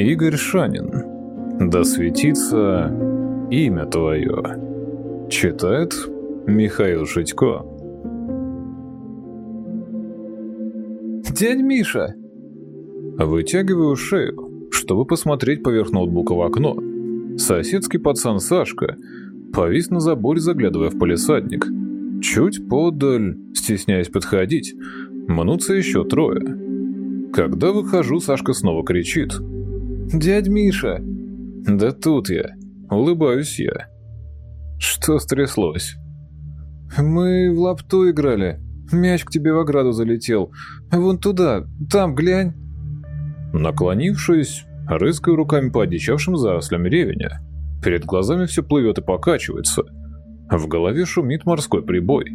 Игорь Шанин. Да светится имя твое. Читает Михаил Шитько. «Дядь Миша!» Вытягиваю шею, чтобы посмотреть поверх ноутбука в окно. Соседский пацан Сашка повис на заборе, заглядывая в полисадник. Чуть подаль, стесняясь подходить, мнутся еще трое. Когда выхожу, Сашка снова кричит. «Дядь Миша!» «Да тут я!» Улыбаюсь я. Что стряслось? «Мы в лапту играли. Мяч к тебе в ограду залетел. Вон туда, там, глянь». Наклонившись, рыскаю руками по одичавшим зарослям ревеня. Перед глазами все плывет и покачивается. В голове шумит морской прибой.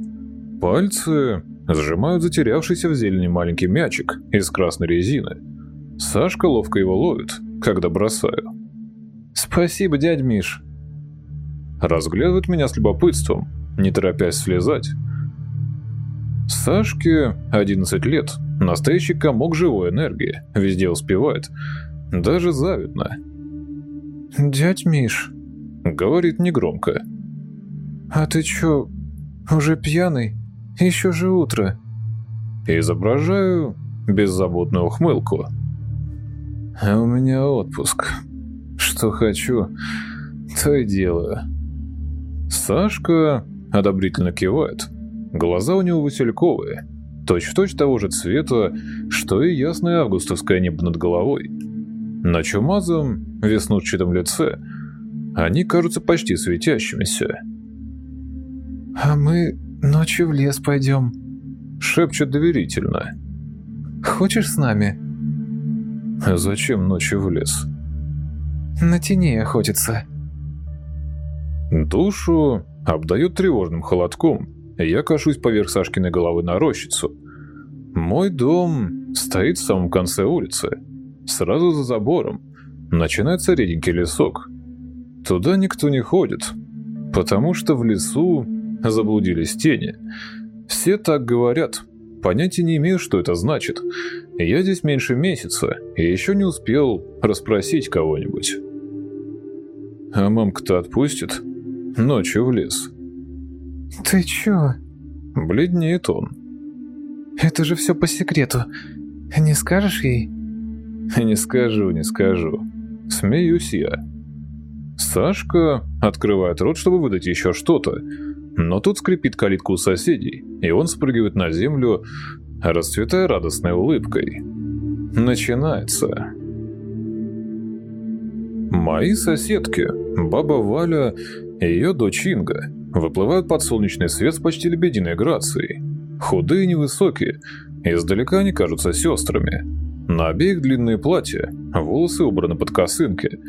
Пальцы сжимают затерявшийся в зелени маленький мячик из красной резины. Сашка ловко его ловит, когда бросаю. «Спасибо, дядь Миш». Разглядывает меня с любопытством, не торопясь слезать. Сашке 11 лет, настоящий комок живой энергии, везде успевает. Даже завидно. «Дядь Миш», — говорит негромко. «А ты чё, уже пьяный? Еще же утро». Изображаю беззаботную ухмылку. «А у меня отпуск. Что хочу, то и делаю». Сашка одобрительно кивает. Глаза у него васильковые, точь-в-точь -точь того же цвета, что и ясное августовское небо над головой. На чумазом, веснушчатом лице они кажутся почти светящимися. «А мы ночью в лес пойдем», — шепчет доверительно. «Хочешь с нами?» «Зачем ночью в лес?» «На тени охотиться». Душу обдает тревожным холодком. Я кашусь поверх Сашкиной головы на рощицу. Мой дом стоит в самом конце улицы. Сразу за забором начинается реденький лесок. Туда никто не ходит, потому что в лесу заблудились тени. Все так говорят. Понятия не имею, что это значит. Я здесь меньше месяца и еще не успел расспросить кого-нибудь. А мамка-то отпустит ночью в лес. «Ты чё?» Бледнеет он. «Это же все по секрету. Не скажешь ей?» «Не скажу, не скажу». Смеюсь я. Сашка открывает рот, чтобы выдать еще что-то, но тут скрипит калитку у соседей, и он спрыгивает на землю, расцветая радостной улыбкой. Начинается. Мои соседки, баба Валя и ее дочь Инга, выплывают под солнечный свет с почти лебединой грацией. Худые и невысокие, издалека они кажутся сестрами. На обеих длинные платья, волосы убраны под косынки.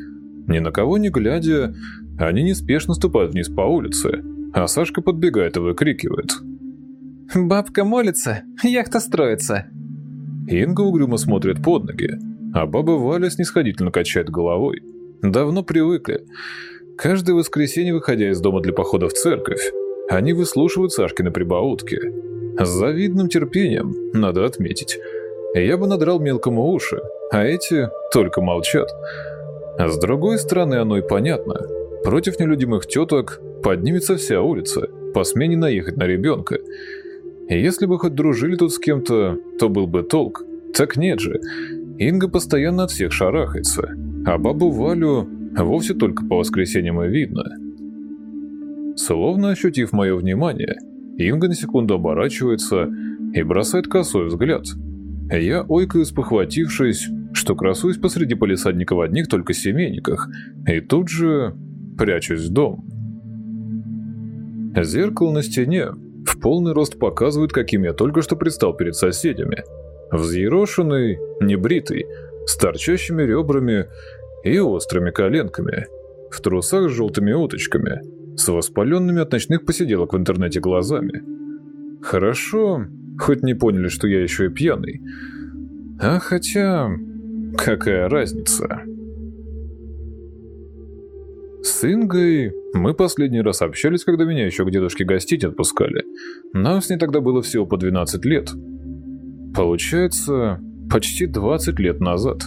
Ни на кого не глядя, они неспешно ступают вниз по улице, а Сашка подбегает и выкрикивает. «Бабка молится, яхта строится!» Инга угрюмо смотрит под ноги, а баба Валя снисходительно качает головой. Давно привыкли. Каждое воскресенье, выходя из дома для похода в церковь, они выслушивают Сашкины прибаутки. С завидным терпением, надо отметить. Я бы надрал мелкому уши, а эти только молчат. С другой стороны, оно и понятно. Против нелюдимых теток поднимется вся улица, по смене наехать на ребенка. Если бы хоть дружили тут с кем-то, то был бы толк. Так нет же. Инга постоянно от всех шарахается, а бабу Валю вовсе только по воскресеньям и видно. Словно ощутив мое внимание, Инга на секунду оборачивается и бросает косой взгляд. Я ойкаю, спохватившись, что красуюсь посреди полисадника в одних только семейниках, и тут же прячусь в дом. Зеркало на стене в полный рост показывает, каким я только что предстал перед соседями. Взъерошенный, небритый, с торчащими ребрами и острыми коленками, в трусах с желтыми уточками, с воспаленными от ночных посиделок в интернете глазами. Хорошо, хоть не поняли, что я еще и пьяный. А хотя, какая разница? С Ингой мы последний раз общались, когда меня еще к дедушке гостить отпускали. Нам с ней тогда было всего по 12 лет. Получается, почти 20 лет назад.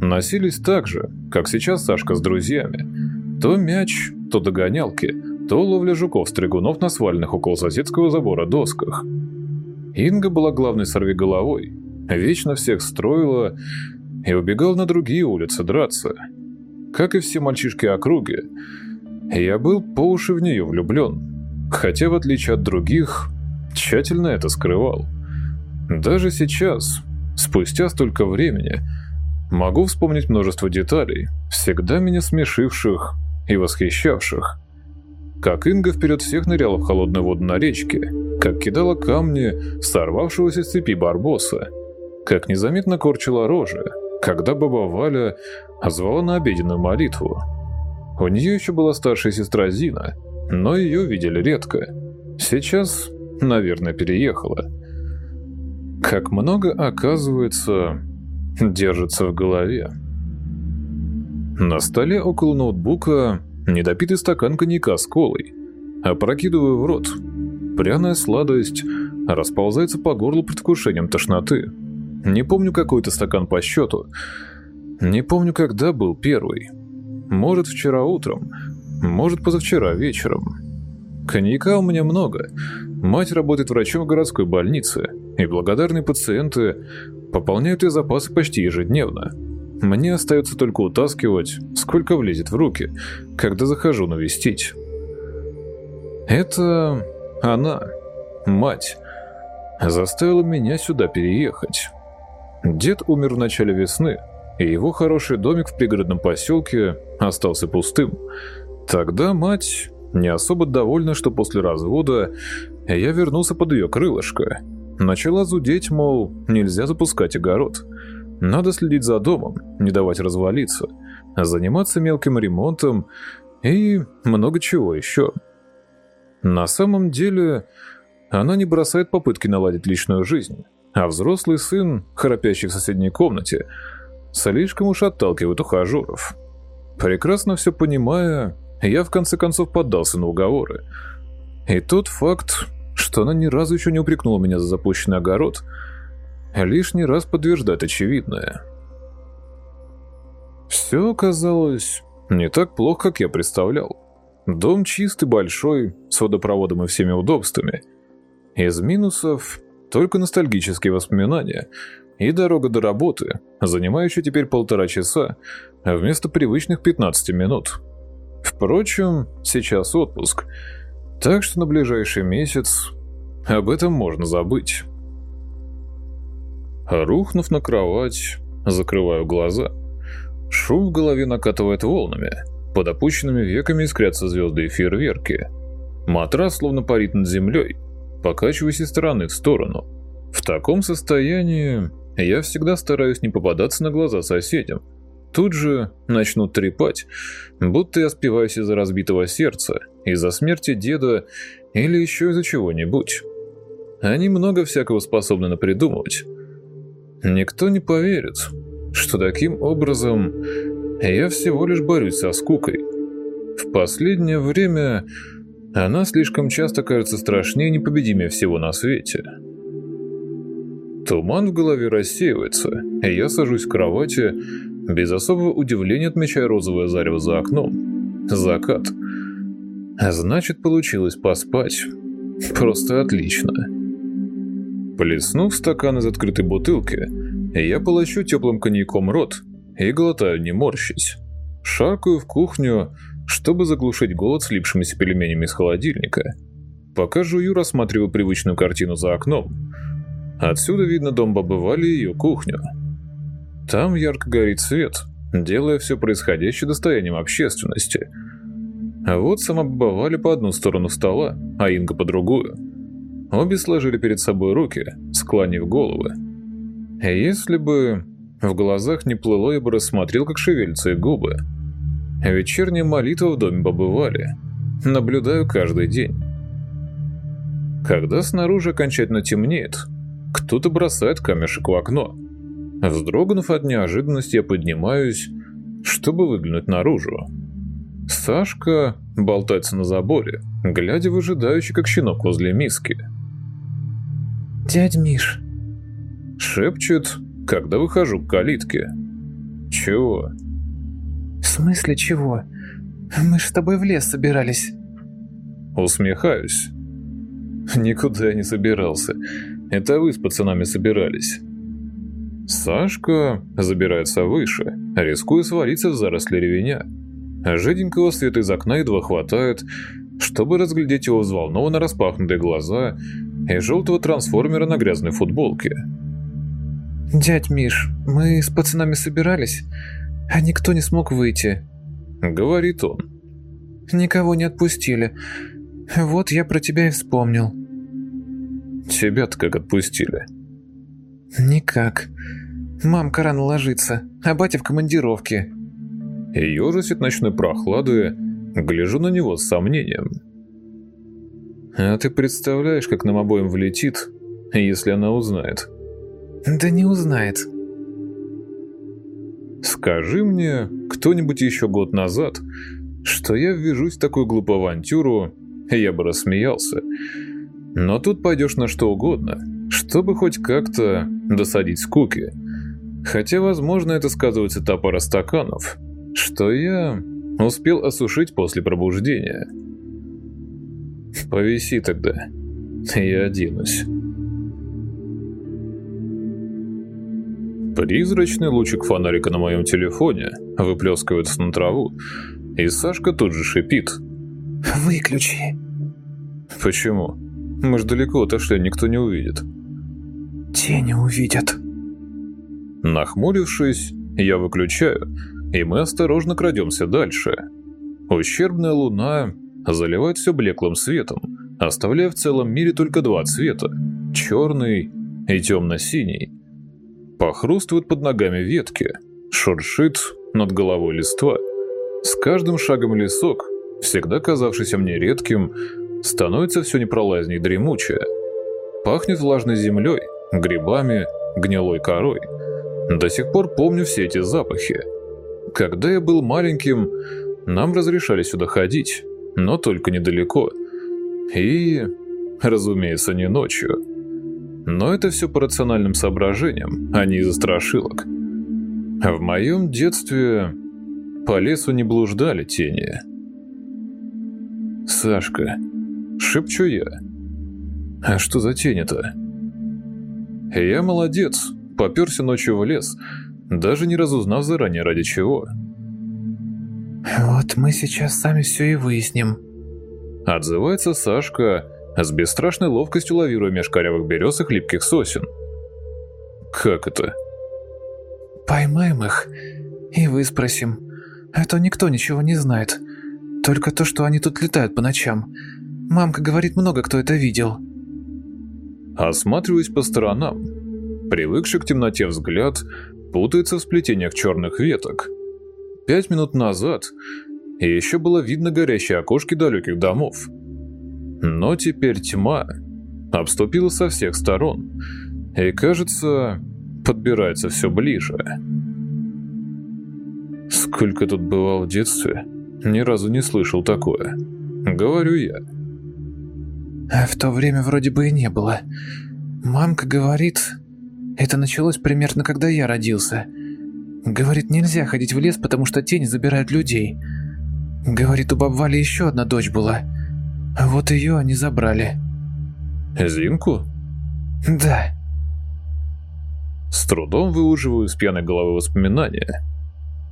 носились так же, как сейчас Сашка с друзьями. То мяч, то догонялки, то ловля жуков-стригунов на свальных около соседского забора досках. Инга была главной сорвиголовой, вечно всех строила и убегал на другие улицы драться. Как и все мальчишки округи, я был по уши в нее влюблен, хотя в отличие от других, тщательно это скрывал. Даже сейчас, спустя столько времени, могу вспомнить множество деталей, всегда меня смешивших и восхищавших. Как Инга вперед всех ныряла в холодную воду на речке, как кидала камни сорвавшегося с цепи барбоса, как незаметно корчила рожи, когда баба Валя звала на обеденную молитву. У нее еще была старшая сестра Зина, но ее видели редко. Сейчас, наверное, переехала. Как много, оказывается, держится в голове. На столе около ноутбука недопитый стакан коньяка с колой. Опрокидываю в рот. Пряная сладость расползается по горлу предвкушением тошноты. Не помню какой-то стакан по счету. Не помню, когда был первый. Может, вчера утром. Может, позавчера вечером. Коньяка у меня много. Мать работает врачом в городской больнице, и благодарные пациенты пополняют ее запасы почти ежедневно. Мне остается только утаскивать, сколько влезет в руки, когда захожу навестить. Это она, мать, заставила меня сюда переехать. Дед умер в начале весны, и его хороший домик в пригородном поселке остался пустым. Тогда мать, не особо довольна, что после развода я вернулся под ее крылышко, начала зудеть, мол, нельзя запускать огород – надо следить за домом, не давать развалиться, заниматься мелким ремонтом и много чего еще. На самом деле, она не бросает попытки наладить личную жизнь, а взрослый сын, храпящий в соседней комнате, слишком уж отталкивает ухажеров. Прекрасно все понимая, я в конце концов поддался на уговоры. И тот факт, что она ни разу еще не упрекнула меня за запущенный огород – лишний раз подтверждает очевидное. Все оказалось не так плохо, как я представлял. Дом чистый, большой, с водопроводом и всеми удобствами. Из минусов только ностальгические воспоминания и дорога до работы, занимающая теперь полтора часа, вместо привычных 15 минут. Впрочем, сейчас отпуск, так что на ближайший месяц об этом можно забыть. Рухнув на кровать, закрываю глаза. Шум в голове накатывает волнами. Под опущенными веками искрятся звезды и фейерверки. Матрас словно парит над землей, покачиваясь из стороны в сторону. В таком состоянии я всегда стараюсь не попадаться на глаза соседям. Тут же начнут трепать, будто я спиваюсь из-за разбитого сердца, из-за смерти деда или еще из-за чего-нибудь. Они много всякого способны напридумывать. Никто не поверит, что таким образом я всего лишь борюсь со скукой. В последнее время она слишком часто кажется страшнее и непобедимее всего на свете. Туман в голове рассеивается, и я сажусь в кровати, без особого удивления отмечая розовое зарево за окном. Закат. Значит, получилось поспать. Просто отлично. Плеснув стакан из открытой бутылки, я полощу теплым коньяком рот и глотаю, не морщись. Шаркаю в кухню, чтобы заглушить голод слипшимися пельменями из холодильника. Пока жую, рассматриваю привычную картину за окном. Отсюда видно дом бабы Вали и ее кухню. Там ярко горит свет, делая все происходящее достоянием общественности. А вот сама баба Валя по одну сторону стола, а Инга по другую – Обе сложили перед собой руки, склонив головы. Если бы в глазах не плыло, я бы рассмотрел, как шевелятся губы. Вечерняя молитва в доме бабы Вали. Наблюдаю каждый день. Когда снаружи окончательно темнеет, кто-то бросает камешек в окно. Вздрогнув от неожиданности, я поднимаюсь, чтобы выглянуть наружу. Сашка болтается на заборе, глядя выжидающе, как щенок возле миски. «Дядь Миш!» Шепчет, когда выхожу к калитке. Чего? В смысле чего? Мы ж с тобой в лес собирались. Усмехаюсь. Никуда я не собирался. Это вы с пацанами собирались. Сашка забирается выше, рискуя свалиться в заросли ревеня. Жиденького света из окна едва хватает, чтобы разглядеть его взволнованно распахнутые глаза и желтого трансформера на грязной футболке. «Дядь Миш, мы с пацанами собирались, а никто не смог выйти», — говорит он. «Никого не отпустили. Вот я про тебя и вспомнил». «Тебя-то как отпустили?» «Никак. Мамка рано ложится, а батя в командировке». От ночной прохлады, гляжу на него с сомнением. «А ты представляешь, как нам обоим влетит, если она узнает?» Да не узнает. Скажи мне кто-нибудь еще год назад, что я ввяжусь в такую глупую авантюру, я бы рассмеялся. Но тут пойдешь на что угодно, чтобы хоть как-то досадить скуки. Хотя, возможно, это сказывается та стаканов, что я успел осушить после пробуждения. Повиси тогда, я оденусь. Призрачный лучик фонарика на моем телефоне выплескивается на траву, и Сашка тут же шипит. «Выключи». «Почему? Мы ж далеко отошли, никто не увидит». «Тени увидят». Нахмурившись, я выключаю, и мы осторожно крадемся дальше. Ущербная луна заливает все блеклым светом, оставляя в целом мире только два цвета – черный и темно-синий. Похрустывают под ногами ветки, шуршит над головой листва. С каждым шагом лесок, всегда казавшийся мне редким, становится все непролазней дремучее. Пахнет влажной землей, грибами, гнилой корой. До сих пор помню все эти запахи. Когда я был маленьким, нам разрешали сюда ходить, но только недалеко. И, разумеется, не ночью. Но это все по рациональным соображениям, а не из-за страшилок. В моем детстве по лесу не блуждали тени. «Сашка», — шепчу я. «А что за тени-то?» Я молодец, поперся ночью в лес, даже не разузнав заранее ради чего. «Вот мы сейчас сами все и выясним», — отзывается Сашка, — с бесстрашной ловкостью лавируя меж корявых берез и хлипких сосен. «Как это?» «Поймаем их и выспросим. А то никто ничего не знает. Только то, что они тут летают по ночам. Мамка говорит, много кто это видел». Осматриваюсь по сторонам. Привыкший к темноте взгляд путается в сплетениях черных веток. Пять минут назад еще было видно горящие окошки далеких домов. Но теперь тьма обступила со всех сторон и, кажется, подбирается все ближе. Сколько тут бывал в детстве, ни разу не слышал такое. Говорю я. В то время вроде бы и не было. Мамка говорит, это началось примерно когда я родился. Говорит, нельзя ходить в лес, потому что тени забирают людей. Говорит, у бабвали еще одна дочь была – а вот ее они забрали. Зинку? Да. С трудом выуживаю из пьяной головы воспоминания.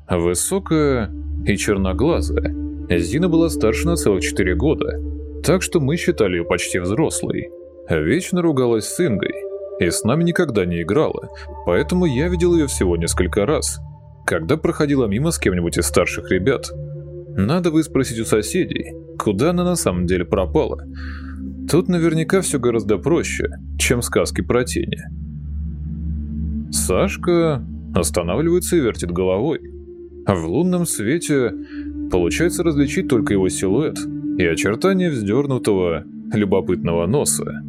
Высокая и черноглазая, Зина была старше на целых четыре года, так что мы считали ее почти взрослой. Вечно ругалась с Ингой и с нами никогда не играла, поэтому я видел ее всего несколько раз, когда проходила мимо с кем-нибудь из старших ребят – надо выспросить у соседей, куда она на самом деле пропала. Тут наверняка все гораздо проще, чем сказки про тени. Сашка останавливается и вертит головой. В лунном свете получается различить только его силуэт и очертания вздернутого, любопытного носа.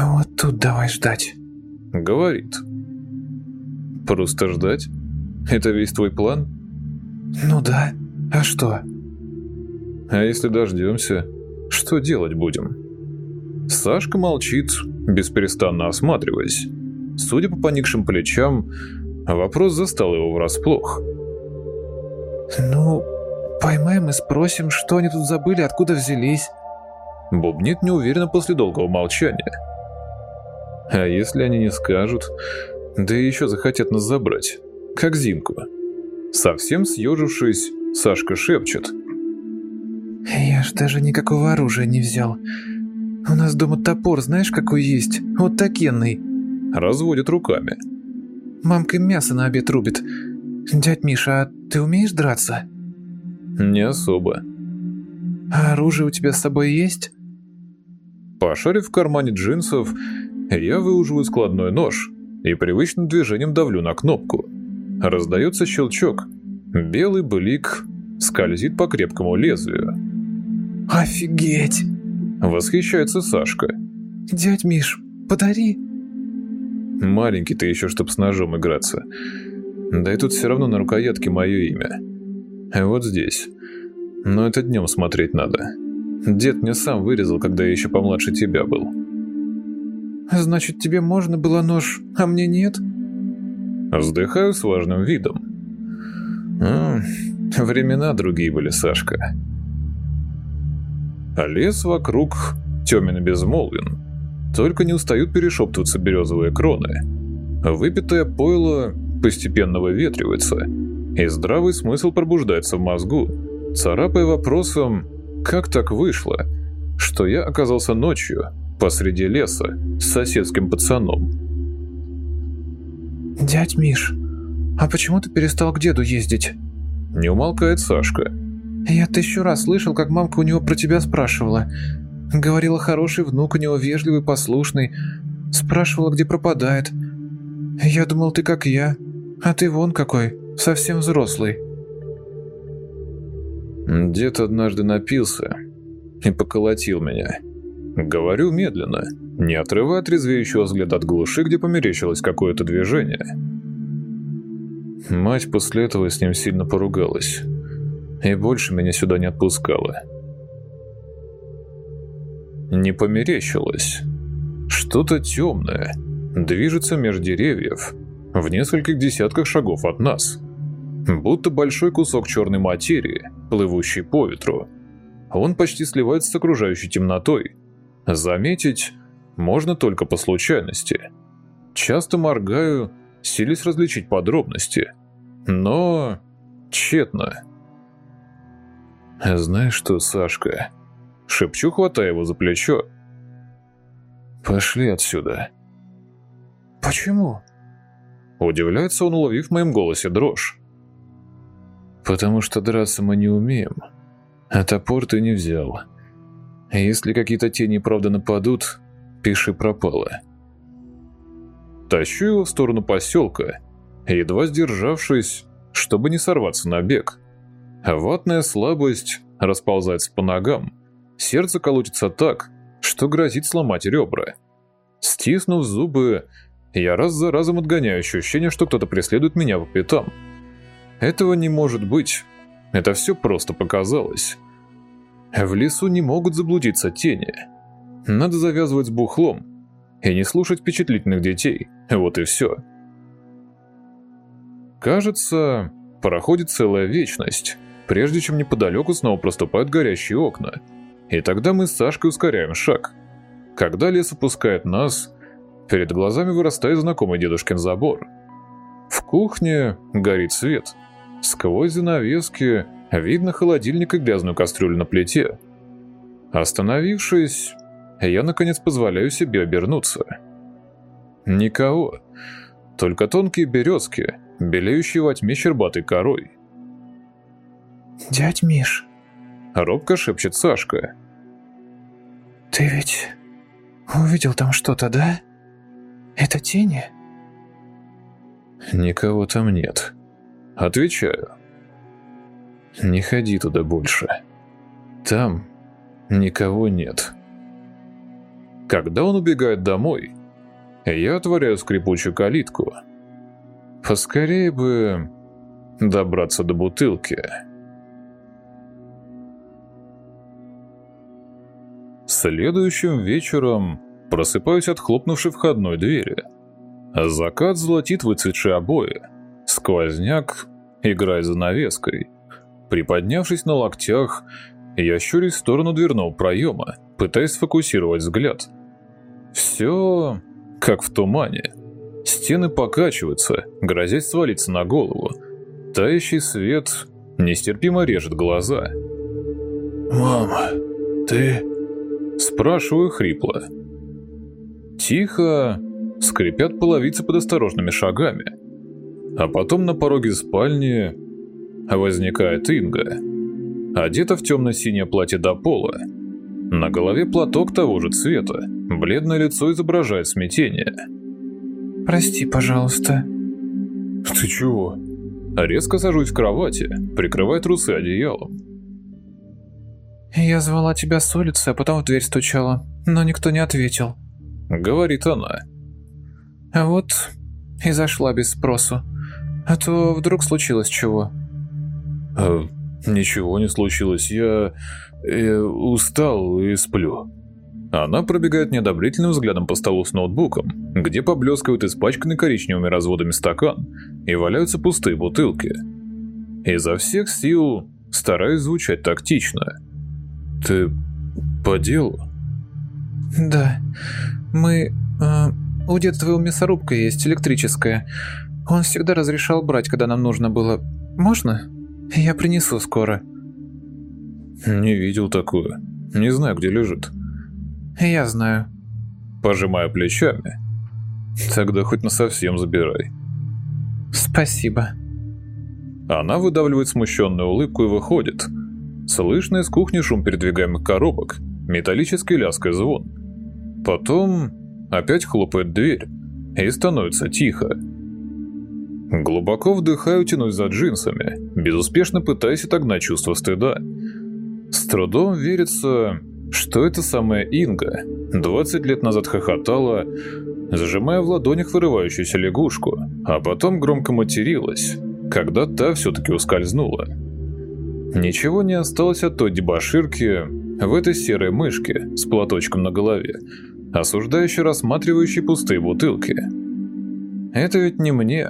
«Вот тут давай ждать», — говорит. «Просто ждать? Это весь твой план?» «Ну да. А что?» «А если дождемся, что делать будем?» Сашка молчит, бесперестанно осматриваясь. Судя по поникшим плечам, Вопрос застал его врасплох. «Ну, поймаем и спросим, что они тут забыли, откуда взялись». Бубнит неуверенно после долгого молчания. А если они не скажут, да еще захотят нас забрать, как Зинку? Совсем съежившись, Сашка шепчет. «Я ж даже никакого оружия не взял. У нас дома топор, знаешь, какой есть? Вот такенный». Разводит руками. «Мамка мясо на обед рубит. Дядь Миша, а ты умеешь драться?» «Не особо». «А оружие у тебя с собой есть?» Пошарив в кармане джинсов, я выуживаю складной нож и привычным движением давлю на кнопку. Раздается щелчок. Белый блик скользит по крепкому лезвию. «Офигеть!» Восхищается Сашка. «Дядь Миш, подари!» Маленький ты еще, чтоб с ножом играться. Да и тут все равно на рукоятке мое имя. Вот здесь. Но это днем смотреть надо. Дед мне сам вырезал, когда я еще помладше тебя был. Значит, тебе можно было нож, а мне нет? Вздыхаю с важным видом. Времена другие были, Сашка. А лес вокруг темен и безмолвен. Только не устают перешептываться березовые кроны. Выпитое пойло постепенно выветривается, и здравый смысл пробуждается в мозгу, царапая вопросом «Как так вышло, что я оказался ночью посреди леса с соседским пацаном?» «Дядь Миш, а почему ты перестал к деду ездить?» Не умолкает Сашка. «Я тысячу раз слышал, как мамка у него про тебя спрашивала. Говорила, хороший внук у него, вежливый, послушный. Спрашивала, где пропадает. Я думал, ты как я, а ты вон какой, совсем взрослый». Дед однажды напился и поколотил меня. Говорю медленно, не отрывая трезвеющего взгляда от глуши, где померещилось какое-то движение. Мать после этого с ним сильно поругалась и больше меня сюда не отпускала. Не померещилось. Что-то темное движется между деревьев в нескольких десятках шагов от нас. Будто большой кусок черной материи, плывущий по ветру. Он почти сливается с окружающей темнотой. Заметить можно только по случайности. Часто моргаю, силясь различить подробности. Но тщетно. «Знаешь что, Сашка?» Шепчу, хватая его за плечо. «Пошли отсюда». «Почему?» Удивляется он, уловив в моем голосе дрожь. «Потому что драться мы не умеем, а топор ты не взял. Если какие-то тени правда нападут, пиши пропало». Тащу его в сторону поселка, едва сдержавшись, чтобы не сорваться на бег. Ватная слабость расползается по ногам, сердце колотится так, что грозит сломать ребра. Стиснув зубы, я раз за разом отгоняю ощущение, что кто-то преследует меня по пятам. Этого не может быть. Это все просто показалось. В лесу не могут заблудиться тени. Надо завязывать с бухлом и не слушать впечатлительных детей. Вот и все. Кажется, проходит целая вечность, прежде чем неподалеку снова проступают горящие окна. И тогда мы с Сашкой ускоряем шаг. Когда лес опускает нас, перед глазами вырастает знакомый дедушкин забор. В кухне горит свет. Сквозь занавески видно холодильник и грязную кастрюлю на плите. Остановившись, я наконец позволяю себе обернуться. Никого, только тонкие березки, белеющие во тьме щербатой корой. «Дядь Миш», — робко шепчет Сашка. «Ты ведь увидел там что-то, да? Это тени?» «Никого там нет», — отвечаю. «Не ходи туда больше. Там никого нет». Когда он убегает домой, я отворяю скрипучую калитку. Поскорее бы добраться до бутылки. Следующим вечером просыпаюсь от хлопнувшей входной двери. Закат золотит выцветшие обои, Сквозняк играет занавеской. Приподнявшись на локтях, я щурюсь в сторону дверного проема, пытаясь сфокусировать взгляд. Все как в тумане. Стены покачиваются, грозясь свалиться на голову. Тающий свет нестерпимо режет глаза. «Мама, ты...» Спрашиваю хрипло. Тихо скрипят половицы под осторожными шагами. А потом на пороге спальни возникает Инга. Одета в темно-синее платье до пола. На голове платок того же цвета. Бледное лицо изображает смятение. «Прости, пожалуйста». «Ты чего?» Резко сажусь в кровати, прикрывая трусы одеялом. «Я звала тебя с улицы, а потом в дверь стучала, но никто не ответил», — говорит она. «А вот и зашла без спросу. А то вдруг случилось чего». А, «Ничего не случилось, я... я устал и сплю». Она пробегает неодобрительным взглядом по столу с ноутбуком, где поблескивают испачканный коричневыми разводами стакан и валяются пустые бутылки. Изо всех сил стараюсь звучать тактично. «Ты по делу?» «Да. Мы... Э, у деда твоего мясорубка есть, электрическая. Он всегда разрешал брать, когда нам нужно было. Можно? Я принесу скоро». «Не видел такую. Не знаю, где лежит». «Я знаю». Пожимая плечами. «Тогда хоть на совсем забирай». «Спасибо». Она выдавливает смущенную улыбку и выходит. Слышно из кухни шум передвигаемых коробок, металлический лязг и звон. Потом опять хлопает дверь, и становится тихо. Глубоко вдыхаю, тянусь за джинсами, безуспешно пытаясь отогнать чувство стыда. С трудом верится, что это самая Инга 20 лет назад хохотала, зажимая в ладонях вырывающуюся лягушку, а потом громко материлась, когда та все-таки ускользнула. Ничего не осталось от той дебоширки в этой серой мышке с платочком на голове, осуждающей рассматривающей пустые бутылки. Это ведь не мне,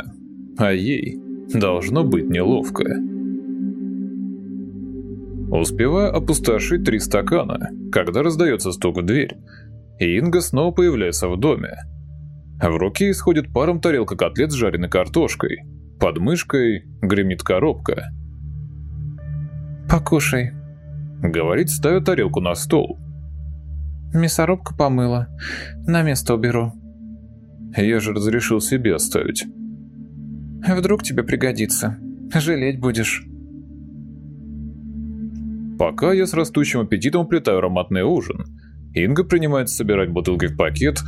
а ей должно быть неловко. Успеваю опустошить три стакана, когда раздается стук в дверь, и Инга снова появляется в доме. В руке исходит паром тарелка котлет с жареной картошкой, под мышкой гремит коробка. «Покушай», — говорит, ставя тарелку на стол. «Мясорубка помыла. На место уберу». Я же разрешил себе оставить. «Вдруг тебе пригодится. Жалеть будешь». Пока я с растущим аппетитом уплетаю ароматный ужин, Инга принимается собирать бутылки в пакет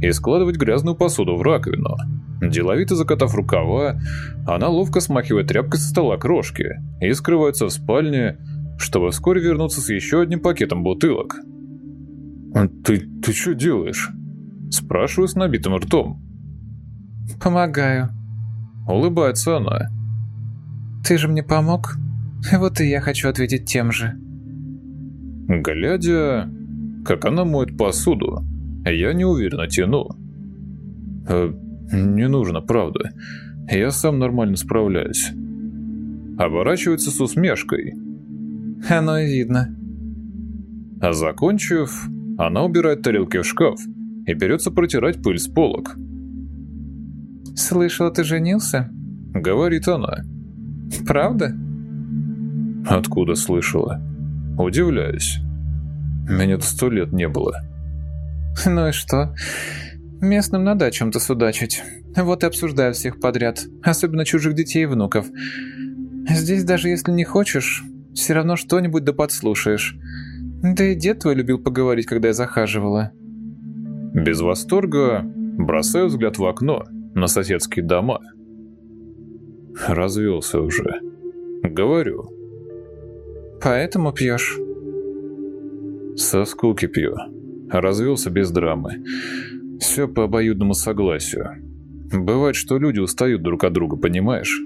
и складывать грязную посуду в раковину. Деловито закатав рукава, она ловко смахивает тряпкой со стола крошки и скрывается в спальне, чтобы вскоре вернуться с еще одним пакетом бутылок. «Ты, ты что делаешь?» Спрашиваю с набитым ртом. «Помогаю», — улыбается она. «Ты же мне помог? Вот и я хочу ответить тем же». Глядя, как она моет посуду, я неуверенно тяну. «Э, «Не нужно, правда. Я сам нормально справляюсь». Оборачивается с усмешкой. «Оно и видно». А закончив, она убирает тарелки в шкаф и берется протирать пыль с полок. «Слышала, ты женился?» — говорит она. «Правда?» «Откуда слышала?» «Удивляюсь. Меня-то сто лет не было». «Ну и что? Местным надо о чем-то судачить. Вот и обсуждают всех подряд, особенно чужих детей и внуков. Здесь даже если не хочешь, все равно что-нибудь да подслушаешь. Да и дед твой любил поговорить, когда я захаживала». Без восторга бросаю взгляд в окно на соседские дома. Развелся уже. Говорю. «Поэтому пьешь?» Со скуки пью. Развелся без драмы. Все по обоюдному согласию. Бывает, что люди устают друг от друга, понимаешь?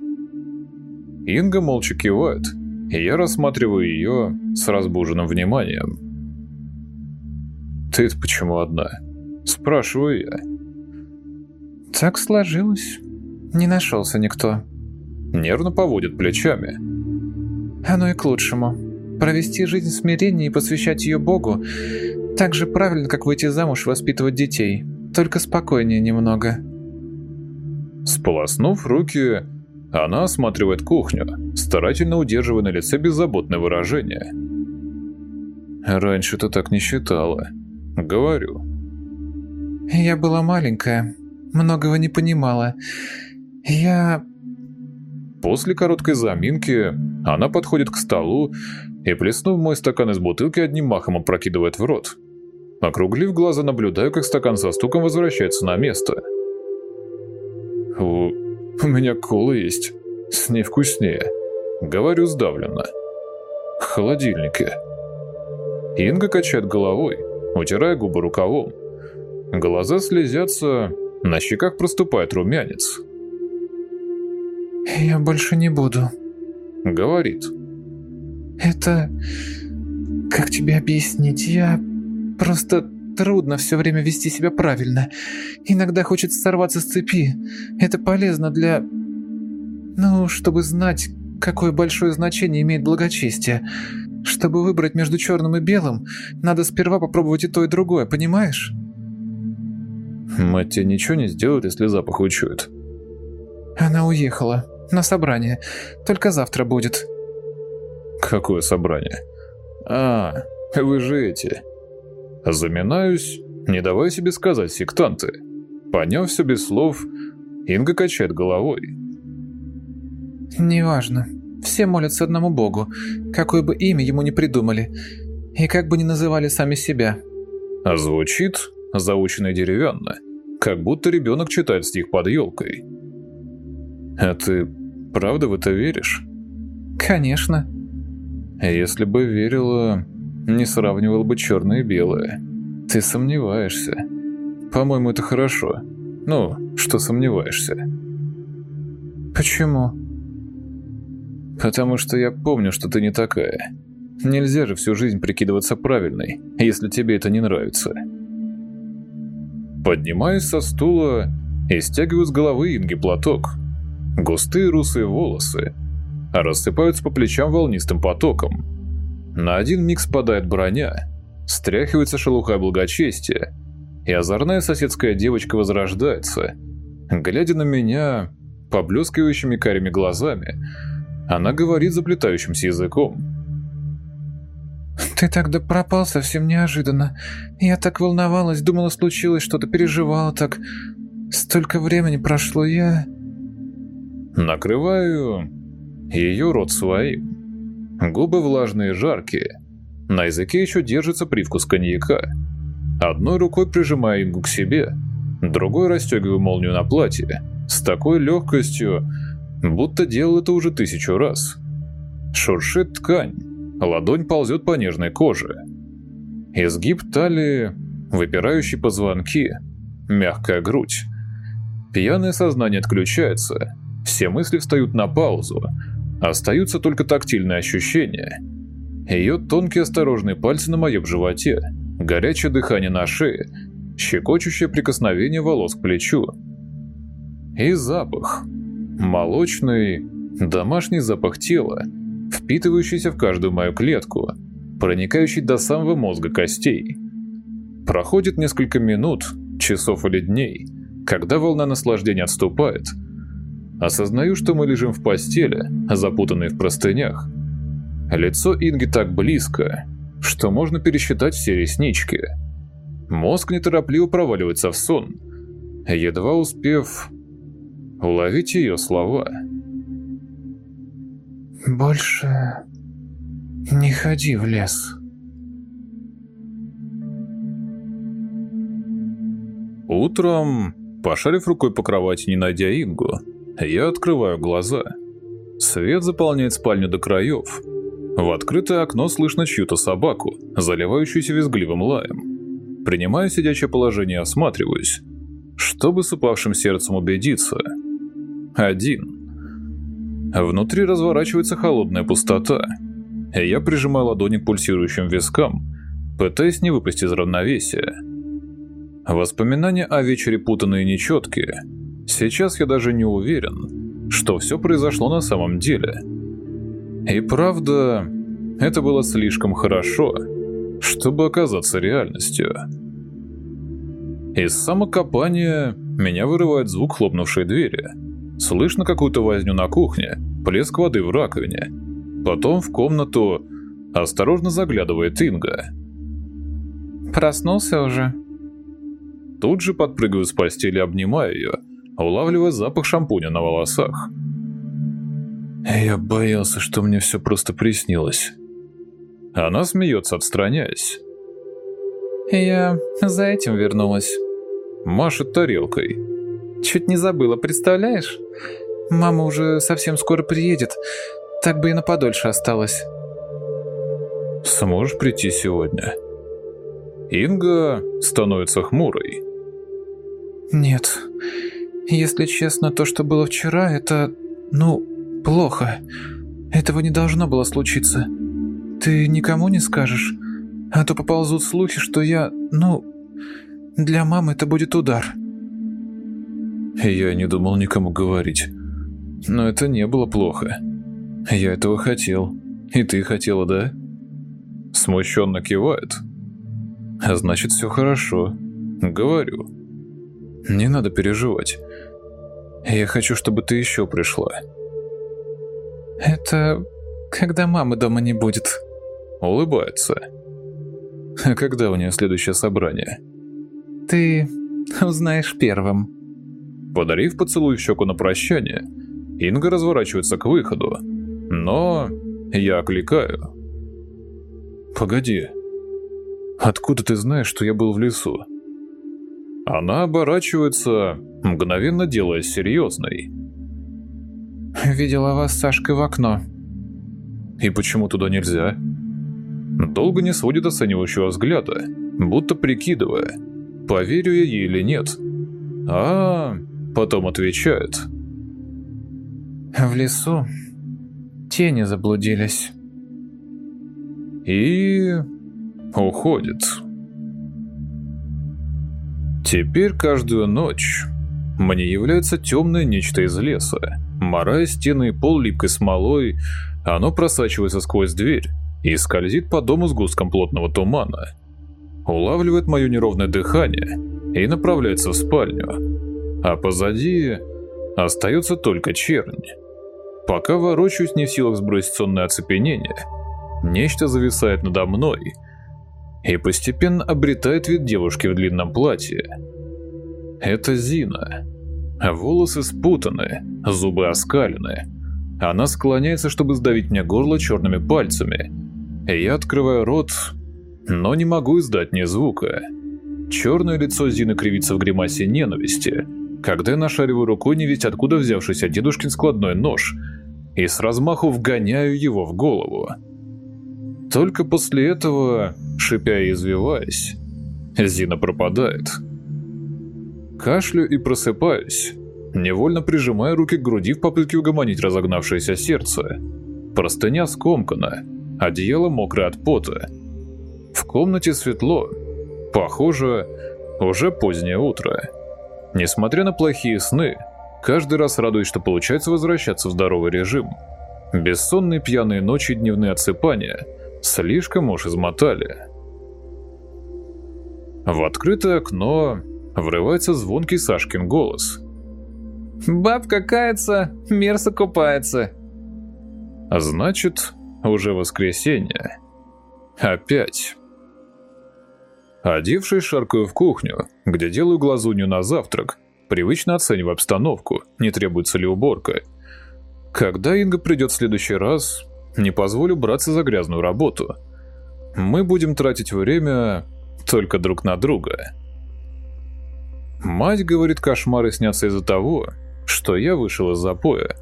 Инга молча кивает, и я рассматриваю ее с разбуженным вниманием. «Ты-то почему одна?» Спрашиваю я. «Так сложилось. Не нашелся никто. нервно поводит плечами. Оно и к лучшему. Провести жизнь в смирении и посвящать ее Богу так же правильно, как выйти замуж и воспитывать детей, только спокойнее немного. Сполоснув руки, она осматривает кухню, старательно удерживая на лице беззаботное выражение. «Раньше ты так не считала. Говорю». «Я была маленькая, многого не понимала. Я...» После короткой заминки она подходит к столу и, плеснув мой стакан из бутылки, одним махом опрокидывает в рот. Округлив глаза, наблюдаю, как стакан со стуком возвращается на место. «У, у меня кола есть. С ней вкуснее». Говорю сдавленно. «В холодильнике». Инга качает головой, утирая губы рукавом. Глаза слезятся, на щеках проступает румянец. «Я больше не буду», — говорит. «Это... как тебе объяснить? Я Просто трудно все время вести себя правильно. Иногда хочется сорваться с цепи. Это полезно для... Ну, чтобы знать, какое большое значение имеет благочестие. Чтобы выбрать между черным и белым, надо сперва попробовать и то, и другое, понимаешь? Мать тебе ничего не сделает, если запах учует. Она уехала. На собрание. Только завтра будет. Какое собрание? А, вы же эти... Заминаюсь, не давая себе сказать сектанты. Поняв все без слов, Инга качает головой. «Неважно. Все молятся одному Богу, какое бы имя ему ни придумали, и как бы ни называли сами себя». А звучит заучено деревянно, как будто ребенок читает стих под елкой. «А ты правда в это веришь?» «Конечно». «Если бы верила, не сравнивал бы черное и белое. Ты сомневаешься. По-моему, это хорошо. Ну, что сомневаешься. Почему? Потому что я помню, что ты не такая. Нельзя же всю жизнь прикидываться правильной, если тебе это не нравится. Поднимаюсь со стула и стягиваю с головы Инги платок. Густые русые волосы рассыпаются по плечам волнистым потоком. На один миг спадает броня, стряхивается шелуха благочестия, и озорная соседская девочка возрождается. Глядя на меня поблескивающими карими глазами, она говорит заплетающимся языком. «Ты тогда пропал совсем неожиданно. Я так волновалась, думала, случилось что-то, переживала так. Столько времени прошло, я...» Накрываю ее рот своим. Губы влажные жаркие. На языке еще держится привкус коньяка. Одной рукой прижимаю Ингу к себе, другой расстегиваю молнию на платье. С такой легкостью, будто делал это уже тысячу раз. Шуршит ткань, ладонь ползет по нежной коже. Изгиб талии, выпирающие позвонки, мягкая грудь. Пьяное сознание отключается, все мысли встают на паузу, Остаются только тактильные ощущения. Ее тонкие осторожные пальцы на моем животе, горячее дыхание на шее, щекочущее прикосновение волос к плечу. И запах. Молочный, домашний запах тела, впитывающийся в каждую мою клетку, проникающий до самого мозга костей. Проходит несколько минут, часов или дней, когда волна наслаждения отступает – Осознаю, что мы лежим в постели, запутанные в простынях. Лицо Инги так близко, что можно пересчитать все реснички. Мозг неторопливо проваливается в сон, едва успев уловить ее слова. «Больше не ходи в лес». Утром, пошарив рукой по кровати, не найдя Ингу, я открываю глаза. Свет заполняет спальню до краев. В открытое окно слышно чью-то собаку, заливающуюся визгливым лаем. Принимаю сидячее положение и осматриваюсь, чтобы с упавшим сердцем убедиться. Один. Внутри разворачивается холодная пустота. Я прижимаю ладони к пульсирующим вискам, пытаясь не выпасть из равновесия. Воспоминания о вечере путанные и нечеткие – Сейчас я даже не уверен, что все произошло на самом деле. И правда, это было слишком хорошо, чтобы оказаться реальностью. Из самокопания меня вырывает звук хлопнувшей двери. Слышно какую-то возню на кухне, плеск воды в раковине. Потом в комнату осторожно заглядывает Инга. «Проснулся уже?» Тут же подпрыгиваю с постели, обнимая ее, улавливая запах шампуня на волосах. Я боялся, что мне все просто приснилось. Она смеется, отстраняясь. «Я за этим вернулась». Машет тарелкой. «Чуть не забыла, представляешь? Мама уже совсем скоро приедет, так бы и на подольше осталась». «Сможешь прийти сегодня?» Инга становится хмурой. «Нет. Если честно, то, что было вчера, это... ну, плохо. Этого не должно было случиться. Ты никому не скажешь?» А то поползут слухи, что я... Ну... Для мамы это будет удар. Я не думал никому говорить. Но это не было плохо. Я этого хотел. И ты хотела, да? Смущенно кивает. А значит, все хорошо. Говорю. Не надо переживать. Я хочу, чтобы ты еще пришла. Это когда мамы дома не будет. Улыбается. А когда у нее следующее собрание? Ты узнаешь первым. Подарив поцелуй в щеку на прощание, Инга разворачивается к выходу. Но я окликаю. «Погоди. Откуда ты знаешь, что я был в лесу?» Она оборачивается, мгновенно делаясь серьезной. «Видела вас с Сашкой в окно». «И почему туда нельзя?» Долго не сводит оценивающего взгляда, будто прикидывая, поверю я ей или нет. А, потом отвечает. В лесу тени заблудились. И уходит. Теперь каждую ночь мне является темное нечто из леса. Морая стены и пол липкой смолой, оно просачивается сквозь дверь, и скользит по дому с густком плотного тумана. Улавливает мое неровное дыхание и направляется в спальню. А позади остается только чернь. Пока ворочаюсь не в силах сбросить сонное оцепенение, нечто зависает надо мной и постепенно обретает вид девушки в длинном платье. Это Зина. Волосы спутаны, зубы оскалены. Она склоняется, чтобы сдавить мне горло черными пальцами, я открываю рот, но не могу издать ни звука. Черное лицо Зины кривится в гримасе ненависти, когда я нашариваю рукой не ведь откуда взявшийся дедушкин складной нож и с размаху вгоняю его в голову. Только после этого, шипя и извиваясь, Зина пропадает. Кашлю и просыпаюсь, невольно прижимая руки к груди в попытке угомонить разогнавшееся сердце. Простыня скомкана, одеяло мокрое от пота. В комнате светло. Похоже, уже позднее утро. Несмотря на плохие сны, каждый раз радуюсь, что получается возвращаться в здоровый режим. Бессонные пьяные ночи и дневные отсыпания слишком уж измотали. В открытое окно врывается звонкий Сашкин голос. «Бабка кается, мерзко купается». Значит, уже воскресенье. Опять. Одевшись, шаркаю в кухню, где делаю глазунью на завтрак, привычно оценивая обстановку, не требуется ли уборка. Когда Инга придет в следующий раз, не позволю браться за грязную работу. Мы будем тратить время только друг на друга. Мать говорит, кошмары снятся из-за того, что я вышел из запоя.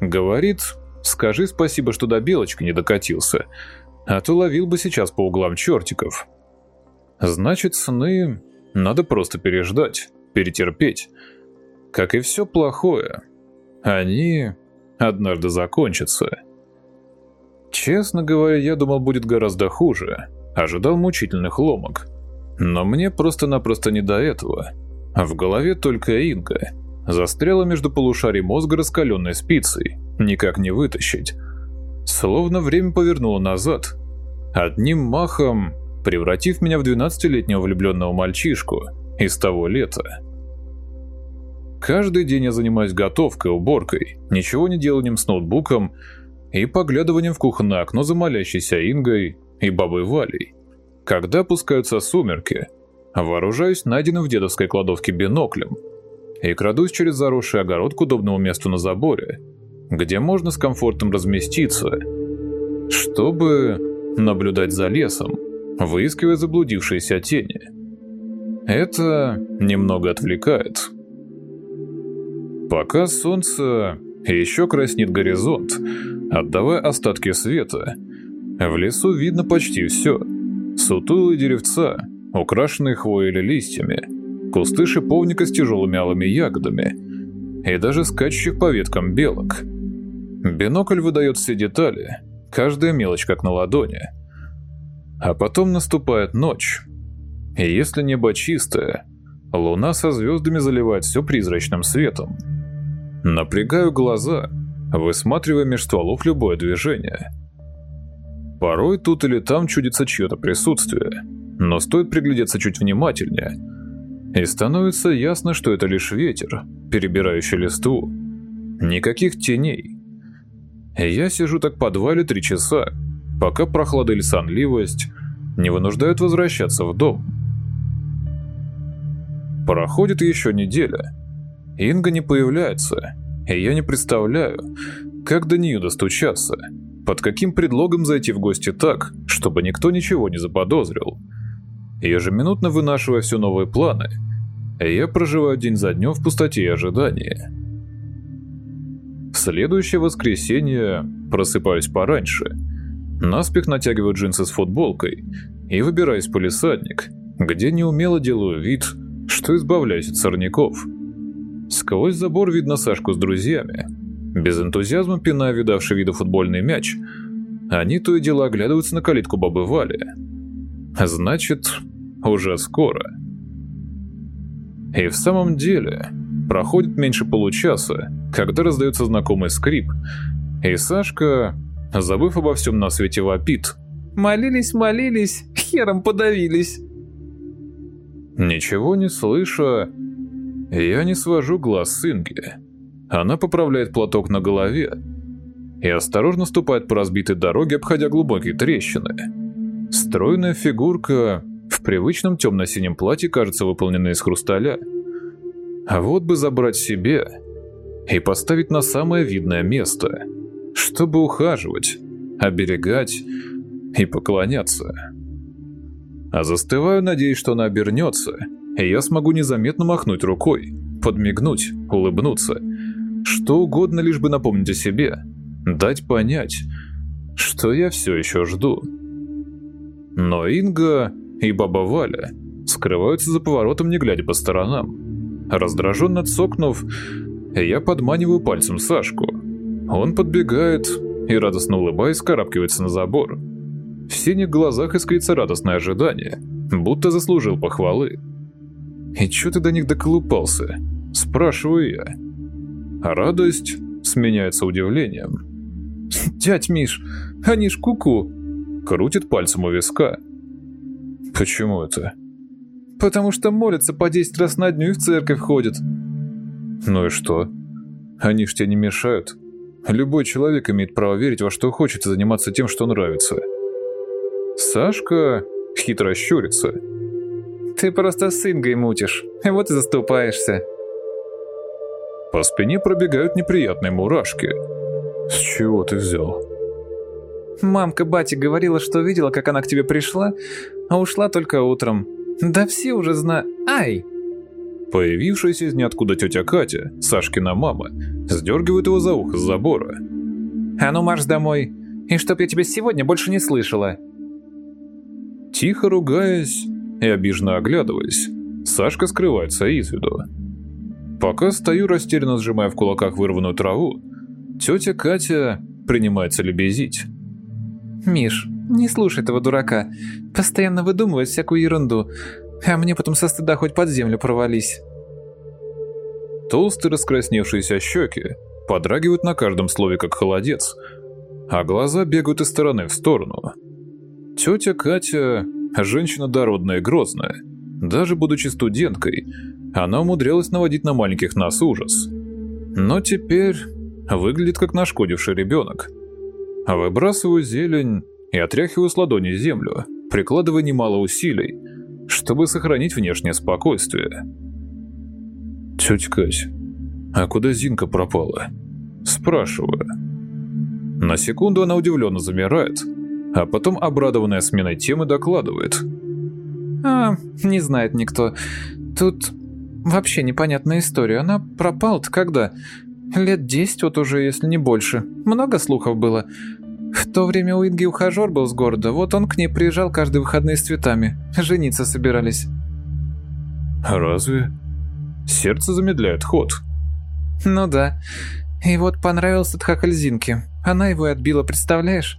Говорит, Скажи спасибо, что до Белочки не докатился, а то ловил бы сейчас по углам чертиков. Значит, сны надо просто переждать, перетерпеть. Как и все плохое, они однажды закончатся. Честно говоря, я думал, будет гораздо хуже, ожидал мучительных ломок. Но мне просто-напросто не до этого. В голове только Инга. застряла между полушарий мозга раскаленной спицей, никак не вытащить. Словно время повернуло назад, одним махом превратив меня в 12-летнего влюбленного мальчишку из того лета. Каждый день я занимаюсь готовкой, уборкой, ничего не деланием с ноутбуком и поглядыванием в кухонное окно за молящейся Ингой и бабой Валей. Когда опускаются сумерки, вооружаюсь найденным в дедовской кладовке биноклем и крадусь через заросший огород к удобному месту на заборе, где можно с комфортом разместиться, чтобы наблюдать за лесом, выискивая заблудившиеся тени. Это немного отвлекает. Пока солнце еще краснит горизонт, отдавая остатки света, в лесу видно почти все. Сутулые деревца, украшенные хвоей или листьями, кусты шиповника с тяжелыми алыми ягодами и даже скачущих по веткам белок. Бинокль выдает все детали, каждая мелочь как на ладони. А потом наступает ночь. И если небо чистое, луна со звездами заливает все призрачным светом. Напрягаю глаза, высматривая меж стволов любое движение. Порой тут или там чудится чье-то присутствие, но стоит приглядеться чуть внимательнее, и становится ясно, что это лишь ветер, перебирающий листву. Никаких теней. Я сижу так по два или три часа, пока прохлада или сонливость не вынуждают возвращаться в дом. Проходит еще неделя. Инга не появляется, и я не представляю, как до нее достучаться, под каким предлогом зайти в гости так, чтобы никто ничего не заподозрил. Ежеминутно вынашивая все новые планы, я проживаю день за днем в пустоте и ожидании. В следующее воскресенье просыпаюсь пораньше, наспех натягиваю джинсы с футболкой и выбираюсь в полисадник, где неумело делаю вид, что избавляюсь от сорняков. Сквозь забор видно Сашку с друзьями. Без энтузиазма пиная видавший виду футбольный мяч, они то и дело оглядываются на калитку бабы Вали. Значит, уже скоро. И в самом деле, проходит меньше получаса, когда раздается знакомый скрип, и Сашка, забыв обо всем на свете, вопит. «Молились, молились, хером подавились!» Ничего не слыша, я не свожу глаз с Инги. Она поправляет платок на голове и осторожно ступает по разбитой дороге, обходя глубокие трещины. Стройная фигурка в привычном темно-синем платье кажется выполнена из хрусталя. А вот бы забрать себе и поставить на самое видное место, чтобы ухаживать, оберегать и поклоняться. А застываю, надеясь, что она обернется, и я смогу незаметно махнуть рукой, подмигнуть, улыбнуться. Что угодно, лишь бы напомнить о себе, дать понять, что я все еще жду. Но Инга и баба Валя скрываются за поворотом, не глядя по сторонам. Раздраженно цокнув, я подманиваю пальцем Сашку. Он подбегает и, радостно улыбаясь, карабкивается на забор. В синих глазах искрится радостное ожидание, будто заслужил похвалы. «И чё ты до них доколупался?» – спрашиваю я. Радость сменяется удивлением. «Дядь Миш, они ж куку!» -ку Крутит пальцем у виска. «Почему это?» «Потому что молятся по 10 раз на дню и в церковь ходят». «Ну и что? Они ж тебе не мешают. Любой человек имеет право верить во что хочет и заниматься тем, что нравится». Сашка хитро щурится. «Ты просто с Ингой мутишь, вот и заступаешься». По спине пробегают неприятные мурашки. «С чего ты взял?» «Мамка Бати говорила, что видела, как она к тебе пришла, а ушла только утром. Да все уже знают... Ай!» Появившаяся из ниоткуда тетя Катя, Сашкина мама, сдергивает его за ухо с забора. «А ну марш домой, и чтоб я тебя сегодня больше не слышала!» Тихо ругаясь и обиженно оглядываясь, Сашка скрывается из виду. Пока стою, растерянно сжимая в кулаках вырванную траву, тетя Катя принимается лебезить. «Миш, не слушай этого дурака. Постоянно выдумывает всякую ерунду, а мне потом со стыда хоть под землю провались». Толстые раскрасневшиеся щеки подрагивают на каждом слове, как холодец, а глаза бегают из стороны в сторону. Тетя Катя – женщина дородная и грозная. Даже будучи студенткой, она умудрялась наводить на маленьких нас ужас. Но теперь выглядит как нашкодивший ребенок. Выбрасываю зелень и отряхиваю с ладони землю, прикладывая немало усилий, чтобы сохранить внешнее спокойствие. «Тетя Кать, а куда Зинка пропала?» Спрашиваю. На секунду она удивленно замирает, а потом, обрадованная сменой темы, докладывает. «А, не знает никто. Тут вообще непонятная история. Она пропала-то когда? Лет десять вот уже, если не больше. Много слухов было. В то время у Инги ухажер был с города, вот он к ней приезжал каждые выходные с цветами. Жениться собирались. Разве? Сердце замедляет ход. Ну да. И вот понравился Тхахаль Зинке. Она его и отбила, представляешь?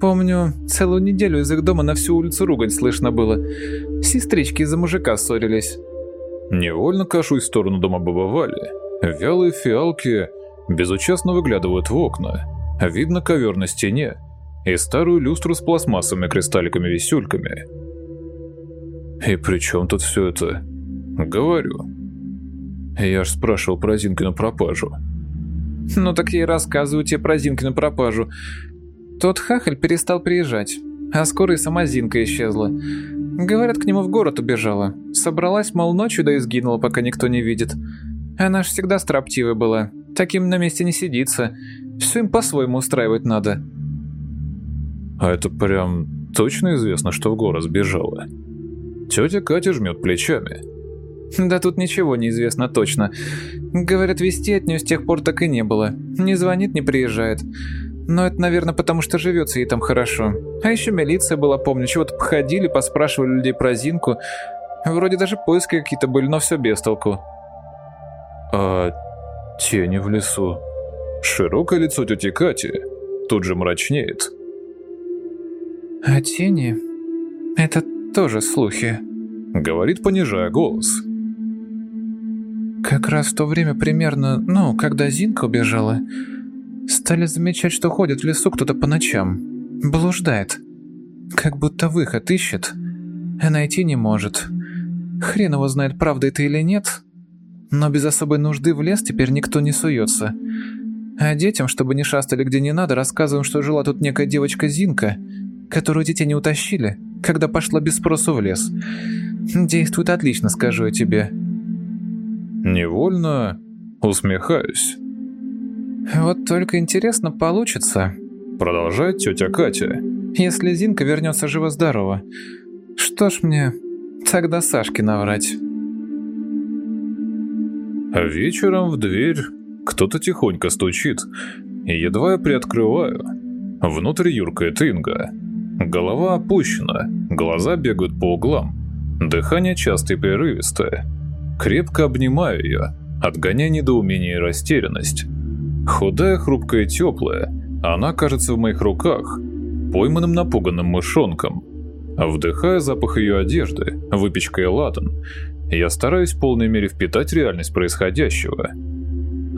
Помню, целую неделю из их дома на всю улицу ругань слышно было. Сестрички из-за мужика ссорились. Невольно кашусь в сторону дома бабы Вялые фиалки безучастно выглядывают в окна. Видно ковер на стене и старую люстру с пластмассовыми кристалликами-висюльками. И при чем тут все это? Говорю. Я ж спрашивал про Зинкину пропажу. Ну так рассказываю тебе про Зинкину пропажу. Тот хахаль перестал приезжать, а скоро и сама Зинка исчезла. Говорят, к нему в город убежала. Собралась, мол, ночью да и сгинула, пока никто не видит. Она ж всегда строптивой была. Таким на месте не сидится. Все им по-своему устраивать надо. А это прям точно известно, что в город сбежала? Тетя Катя жмет плечами. Да тут ничего не известно точно. Говорят, вести от нее с тех пор так и не было. Не звонит, не приезжает. Но это, наверное, потому что живется ей там хорошо. А еще милиция была, помню, чего-то походили, поспрашивали людей про Зинку. Вроде даже поиски какие-то были, но все без толку. А тени в лесу. Широкое лицо тети Кати тут же мрачнеет. А тени? Это тоже слухи. Говорит, понижая голос. Как раз в то время примерно, ну, когда Зинка убежала, стали замечать, что ходит в лесу кто-то по ночам. Блуждает. Как будто выход ищет, а найти не может. Хрен его знает, правда это или нет, но без особой нужды в лес теперь никто не суется. А детям, чтобы не шастали где не надо, рассказываем, что жила тут некая девочка Зинка, которую детей не утащили, когда пошла без спросу в лес. Действует отлично, скажу я тебе. Невольно усмехаюсь. Вот только интересно получится. Продолжает тетя Катя. Если Зинка вернется живо-здорово. Что ж мне тогда Сашке наврать? Вечером в дверь кто-то тихонько стучит, и едва я приоткрываю. Внутрь юркает Инга. Голова опущена, глаза бегают по углам, дыхание частое и прерывистое. Крепко обнимаю ее, отгоняя недоумение и растерянность. Худая, хрупкая и теплая, она кажется в моих руках, пойманным напуганным мышонком. Вдыхая запах ее одежды, выпечка и ладан, я стараюсь в полной мере впитать реальность происходящего.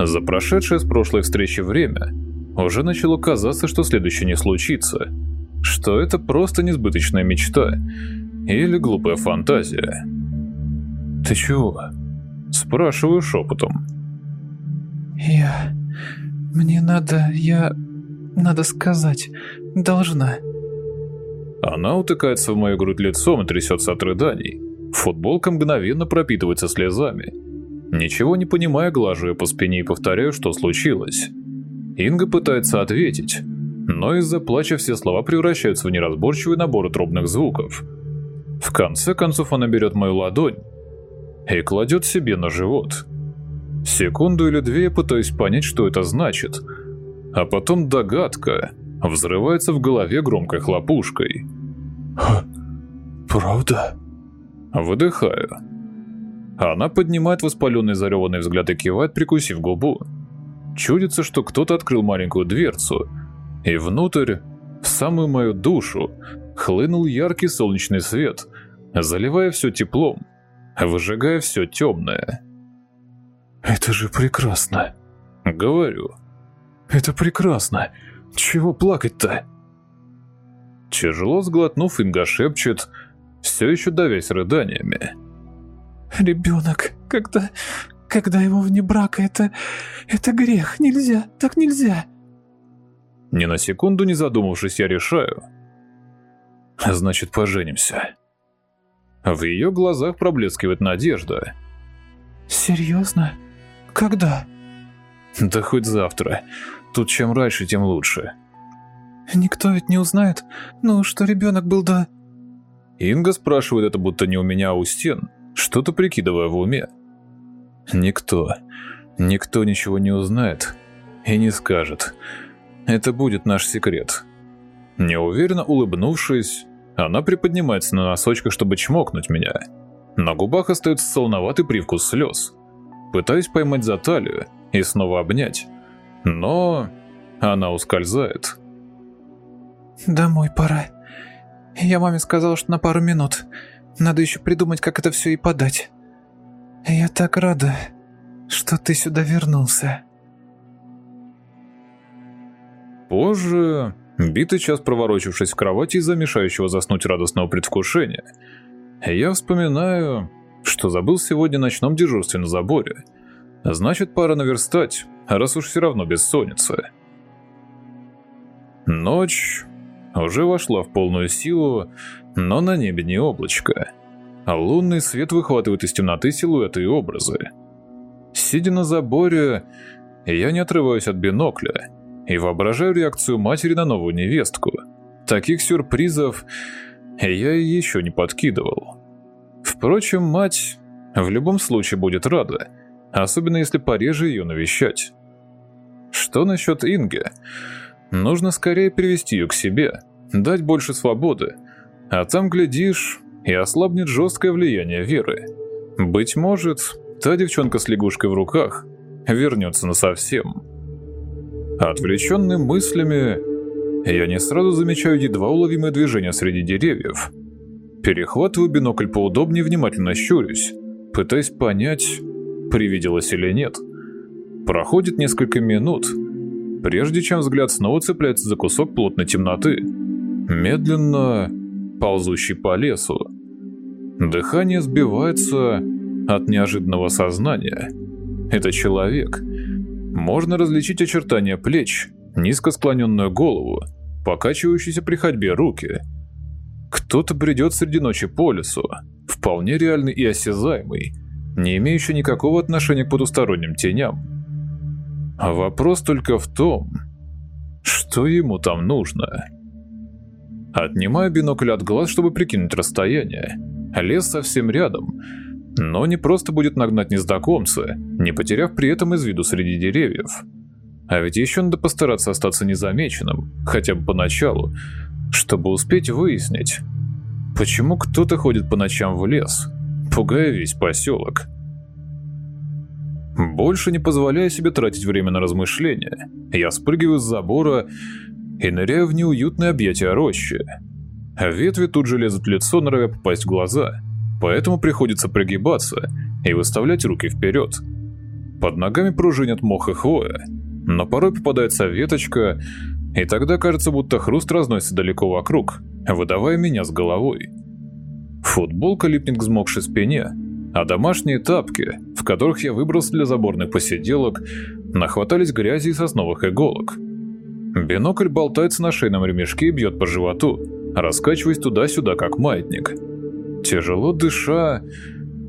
За прошедшее с прошлой встречи время уже начало казаться, что следующее не случится, что это просто несбыточная мечта или глупая фантазия. «Ты чего?» – спрашиваю шепотом. «Я... мне надо... я... надо сказать... должна...» Она утыкается в мою грудь лицом и трясется от рыданий. Футболка мгновенно пропитывается слезами. Ничего не понимая, глажу ее по спине и повторяю, что случилось. Инга пытается ответить, но из-за плача все слова превращаются в неразборчивый набор трубных звуков. В конце концов она берет мою ладонь и кладет себе на живот. Секунду или две я пытаюсь понять, что это значит, а потом догадка взрывается в голове громкой хлопушкой. «Правда?» Выдыхаю. Она поднимает воспаленный зареванный взгляд и кивает, прикусив губу. Чудится, что кто-то открыл маленькую дверцу, и внутрь, в самую мою душу, хлынул яркий солнечный свет, заливая все теплом, выжигая все темное. Это же прекрасно. Говорю. Это прекрасно. Чего плакать-то? Тяжело сглотнув, Инга шепчет, все еще давясь рыданиями. «Ребенок, когда... когда его вне брака, это... это грех, нельзя, так нельзя!» Ни на секунду не задумавшись, я решаю. Значит, поженимся. В ее глазах проблескивает надежда. «Серьезно? Когда?» «Да хоть завтра. Тут чем раньше, тем лучше». «Никто ведь не узнает, ну, что ребенок был до...» Инга спрашивает это будто не у меня, а у стен, что-то прикидывая в уме. «Никто. Никто ничего не узнает и не скажет. Это будет наш секрет». Неуверенно улыбнувшись, она приподнимается на носочках, чтобы чмокнуть меня. На губах остается солоноватый привкус слез. Пытаюсь поймать за талию и снова обнять. Но она ускользает. «Домой пора. Я маме сказала, что на пару минут. Надо еще придумать, как это все и подать. Я так рада, что ты сюда вернулся». Позже Битый час проворочившись в кровати из-за мешающего заснуть радостного предвкушения, я вспоминаю, что забыл сегодня ночном дежурстве на заборе. Значит, пора наверстать, раз уж все равно бессонница. Ночь уже вошла в полную силу, но на небе не облачко. А лунный свет выхватывает из темноты силуэты и образы. Сидя на заборе, я не отрываюсь от бинокля и воображаю реакцию матери на новую невестку. Таких сюрпризов я и еще не подкидывал. Впрочем, мать в любом случае будет рада, особенно если пореже ее навещать. Что насчет Инги? Нужно скорее перевести ее к себе, дать больше свободы, а там, глядишь, и ослабнет жесткое влияние Веры. Быть может, та девчонка с лягушкой в руках вернется насовсем. Отвлеченный мыслями, я не сразу замечаю едва уловимое движение среди деревьев. Перехватываю бинокль поудобнее внимательно щурюсь, пытаясь понять, привиделось или нет. Проходит несколько минут, прежде чем взгляд снова цепляется за кусок плотной темноты, медленно ползущий по лесу. Дыхание сбивается от неожиданного сознания. Это человек — можно различить очертания плеч, низко склоненную голову, покачивающиеся при ходьбе руки. Кто-то бредет среди ночи по лесу, вполне реальный и осязаемый, не имеющий никакого отношения к потусторонним теням. А вопрос только в том, что ему там нужно. Отнимаю бинокль от глаз, чтобы прикинуть расстояние. Лес совсем рядом, но не просто будет нагнать незнакомца, не потеряв при этом из виду среди деревьев. А ведь еще надо постараться остаться незамеченным, хотя бы поначалу, чтобы успеть выяснить, почему кто-то ходит по ночам в лес, пугая весь поселок. Больше не позволяя себе тратить время на размышления, я спрыгиваю с забора и ныряю в неуютное объятие рощи. Ветви тут же лезут в лицо, норовя попасть в глаза – поэтому приходится пригибаться и выставлять руки вперед. Под ногами пружинят мох и хвоя, но порой попадается веточка, и тогда кажется, будто хруст разносится далеко вокруг, выдавая меня с головой. Футболка липнет к взмокшей спине, а домашние тапки, в которых я выбрался для заборных посиделок, нахватались грязи и сосновых иголок. Бинокль болтается на шейном ремешке и бьет по животу, раскачиваясь туда-сюда, как маятник – Тяжело дыша,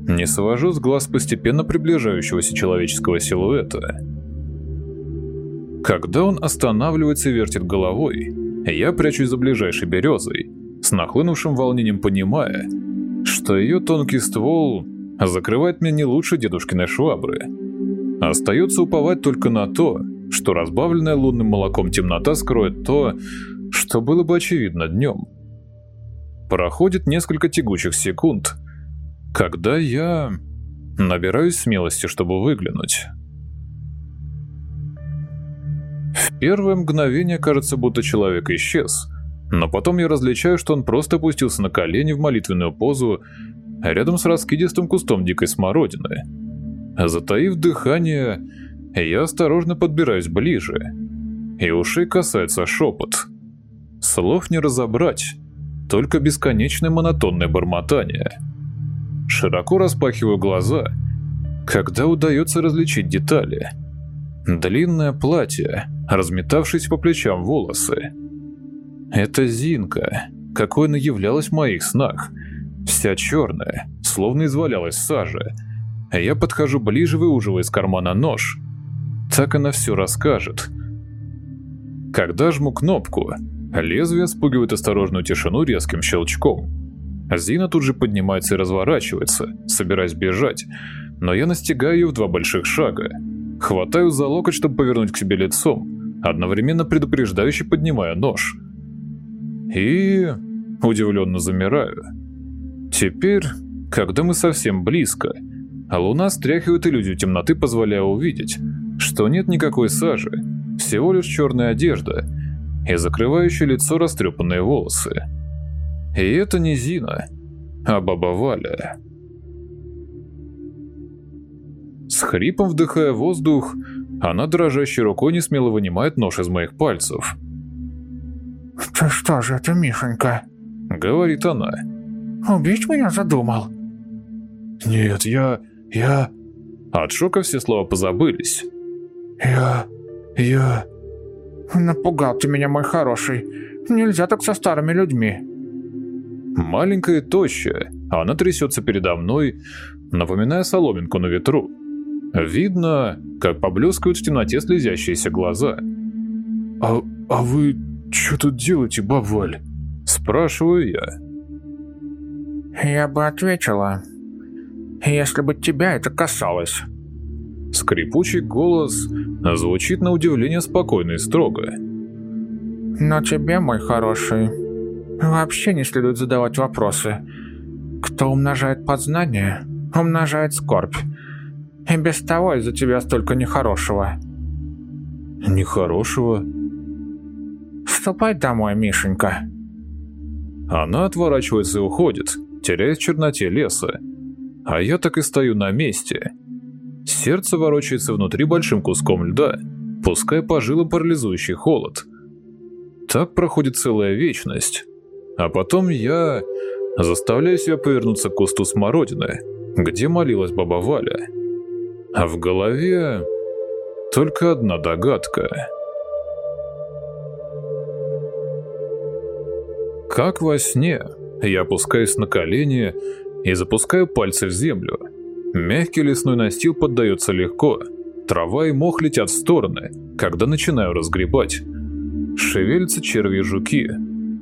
не свожу с глаз постепенно приближающегося человеческого силуэта. Когда он останавливается и вертит головой, я прячусь за ближайшей березой, с нахлынувшим волнением понимая, что ее тонкий ствол закрывает меня не лучше дедушкиной швабры. Остается уповать только на то, что разбавленная лунным молоком темнота скроет то, что было бы очевидно днем. Проходит несколько тягучих секунд, когда я набираюсь смелости, чтобы выглянуть. В первое мгновение кажется, будто человек исчез, но потом я различаю, что он просто опустился на колени в молитвенную позу рядом с раскидистым кустом дикой смородины. Затаив дыхание, я осторожно подбираюсь ближе, и ушей касается шепот. Слов не разобрать, только бесконечное монотонное бормотание. Широко распахиваю глаза, когда удается различить детали. Длинное платье, разметавшись по плечам волосы. Это Зинка, какой она являлась в моих снах. Вся черная, словно извалялась в саже. Я подхожу ближе, выуживая из кармана нож. Так она все расскажет. Когда жму кнопку, лезвие спугивает осторожную тишину резким щелчком. Зина тут же поднимается и разворачивается, собираясь бежать, но я настигаю ее в два больших шага. Хватаю за локоть, чтобы повернуть к себе лицом, одновременно предупреждающе поднимая нож. И... удивленно замираю. Теперь, когда мы совсем близко, а луна стряхивает иллюзию темноты, позволяя увидеть, что нет никакой сажи, всего лишь черная одежда и закрывающее лицо растрепанные волосы. И это не Зина, а баба Валя. С хрипом вдыхая воздух, она дрожащей рукой не смело вынимает нож из моих пальцев. «Ты что же это, Мишенька?» — говорит она. «Убить меня задумал?» «Нет, я... я...» От шока все слова позабылись. «Я... я...» «Напугал ты меня, мой хороший. Нельзя так со старыми людьми». Маленькая тощая, она трясется передо мной, напоминая соломинку на ветру. Видно, как поблескивают в темноте слезящиеся глаза. «А, а вы что тут делаете, баб Валь?» Спрашиваю я. «Я бы ответила, если бы тебя это касалось». Скрипучий голос звучит на удивление спокойно и строго. «Но тебе, мой хороший, вообще не следует задавать вопросы. Кто умножает познание, умножает скорбь. И без того из-за тебя столько нехорошего». «Нехорошего?» «Ступай домой, Мишенька». Она отворачивается и уходит, теряясь в черноте леса. А я так и стою на месте. Сердце ворочается внутри большим куском льда, пуская по жилам парализующий холод. Так проходит целая вечность. А потом я заставляю себя повернуться к кусту смородины, где молилась баба Валя. А в голове только одна догадка. Как во сне, я опускаюсь на колени и запускаю пальцы в землю. Мягкий лесной настил поддается легко. Трава и мох летят в стороны, когда начинаю разгребать. Шевелятся черви и жуки.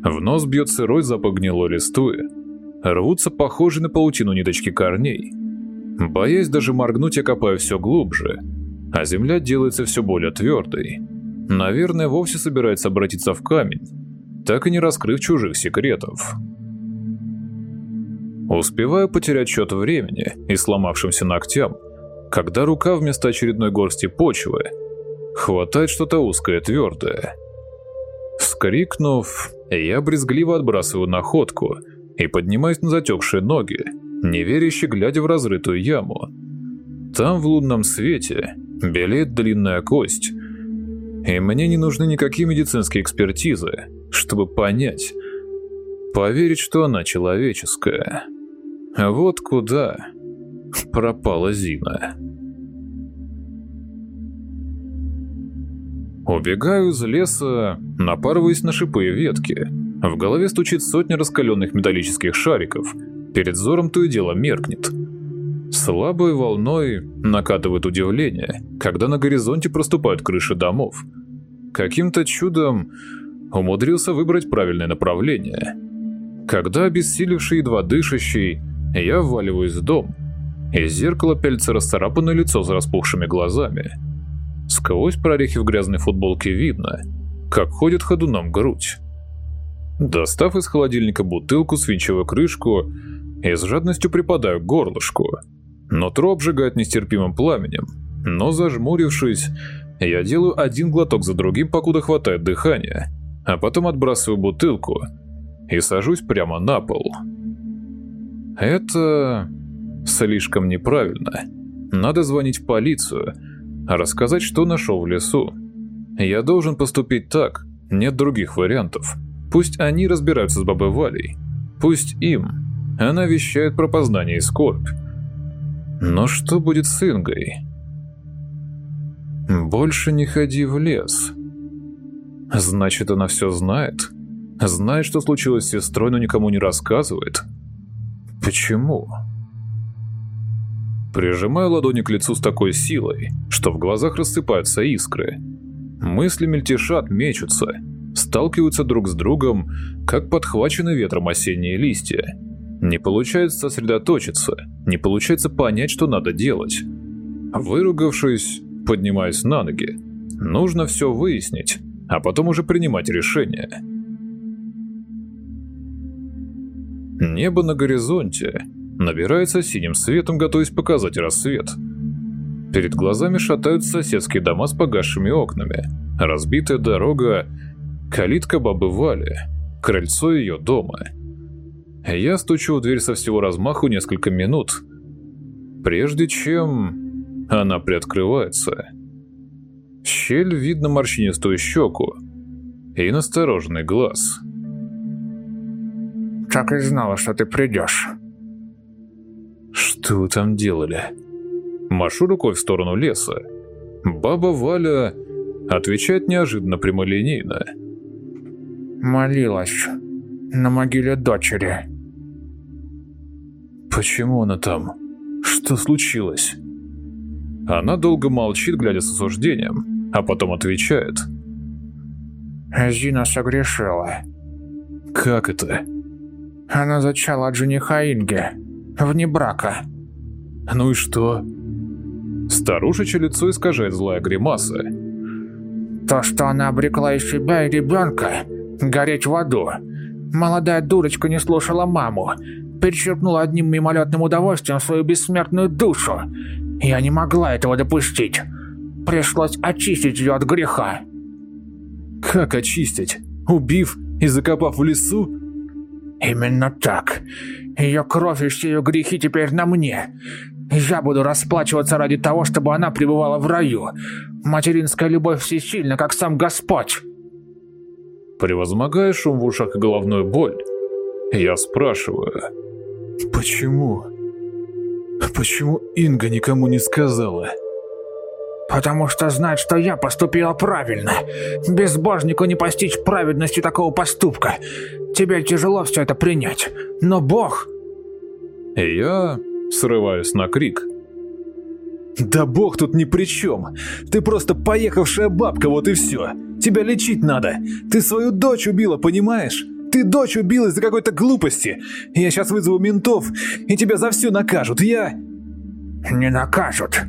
В нос бьет сырой запах гнилой листвы. Рвутся похожие на паутину ниточки корней. Боясь даже моргнуть, я копаю все глубже, а земля делается все более твердой. Наверное, вовсе собирается обратиться в камень, так и не раскрыв чужих секретов. Успеваю потерять счет времени и сломавшимся ногтям, когда рука вместо очередной горсти почвы хватает что-то узкое твердое. Вскрикнув, я брезгливо отбрасываю находку и поднимаюсь на затекшие ноги, неверяще глядя в разрытую яму. Там в лунном свете белеет длинная кость, и мне не нужны никакие медицинские экспертизы, чтобы понять, поверить, что она человеческая. Вот куда пропала Зина. Убегаю из леса, напарываясь на шипы и ветки. В голове стучит сотня раскаленных металлических шариков. Перед взором то и дело меркнет. Слабой волной накатывает удивление, когда на горизонте проступают крыши домов. Каким-то чудом умудрился выбрать правильное направление. Когда обессилевший едва дышащий, я вваливаюсь в дом. Из зеркала пяльца расцарапанное лицо с распухшими глазами. Сквозь прорехи в грязной футболке видно, как ходит ходуном грудь. Достав из холодильника бутылку, свинчиваю крышку и с жадностью припадаю к горлышку. Нутро обжигает нестерпимым пламенем, но зажмурившись, я делаю один глоток за другим, покуда хватает дыхания, а потом отбрасываю бутылку и сажусь прямо на пол. Это слишком неправильно. Надо звонить в полицию, рассказать, что нашел в лесу. Я должен поступить так, нет других вариантов. Пусть они разбираются с бабой Валей. Пусть им. Она вещает про познание и скорбь. Но что будет с Ингой? Больше не ходи в лес. Значит, она все знает? Знает, что случилось с сестрой, но никому не рассказывает? Почему? Прижимаю ладони к лицу с такой силой, что в глазах рассыпаются искры. Мысли мельтешат, мечутся, сталкиваются друг с другом, как подхвачены ветром осенние листья. Не получается сосредоточиться, не получается понять, что надо делать. Выругавшись, поднимаюсь на ноги. Нужно все выяснить, а потом уже принимать решение. Небо на горизонте набирается синим светом, готовясь показать рассвет. Перед глазами шатаются соседские дома с погасшими окнами, разбитая дорога, калитка бабы Вали, крыльцо ее дома. Я стучу в дверь со всего размаху несколько минут, прежде чем она приоткрывается. Щель видно морщинистую щеку и настороженный глаз. «Так и знала, что ты придешь». «Что вы там делали?» Машу рукой в сторону леса. Баба Валя отвечает неожиданно прямолинейно. «Молилась на могиле дочери». «Почему она там? Что случилось?» Она долго молчит, глядя с осуждением, а потом отвечает. Зина согрешила. «Как это?» Она зачала от жениха Инге. Вне брака. «Ну и что?» Старушечье лицо искажает злая гримаса. То, что она обрекла и себя, и ребенка, гореть в аду. Молодая дурочка не слушала маму, перечерпнула одним мимолетным удовольствием свою бессмертную душу. Я не могла этого допустить. Пришлось очистить ее от греха. «Как очистить? Убив и закопав в лесу?» «Именно так. Ее кровь и все ее грехи теперь на мне. Я буду расплачиваться ради того, чтобы она пребывала в раю. Материнская любовь всесильна, как сам Господь». Превозмогая шум в ушах и головную боль, я спрашиваю. «Почему? Почему Инга никому не сказала?» «Потому что знает, что я поступила правильно. Безбожнику не постичь праведности такого поступка. Тебе тяжело все это принять, но Бог...» Я срываюсь на крик. «Да бог тут ни при чем. Ты просто поехавшая бабка, вот и все. Тебя лечить надо. Ты свою дочь убила, понимаешь? Ты дочь убила из-за какой-то глупости. Я сейчас вызову ментов, и тебя за все накажут. Я...» «Не накажут.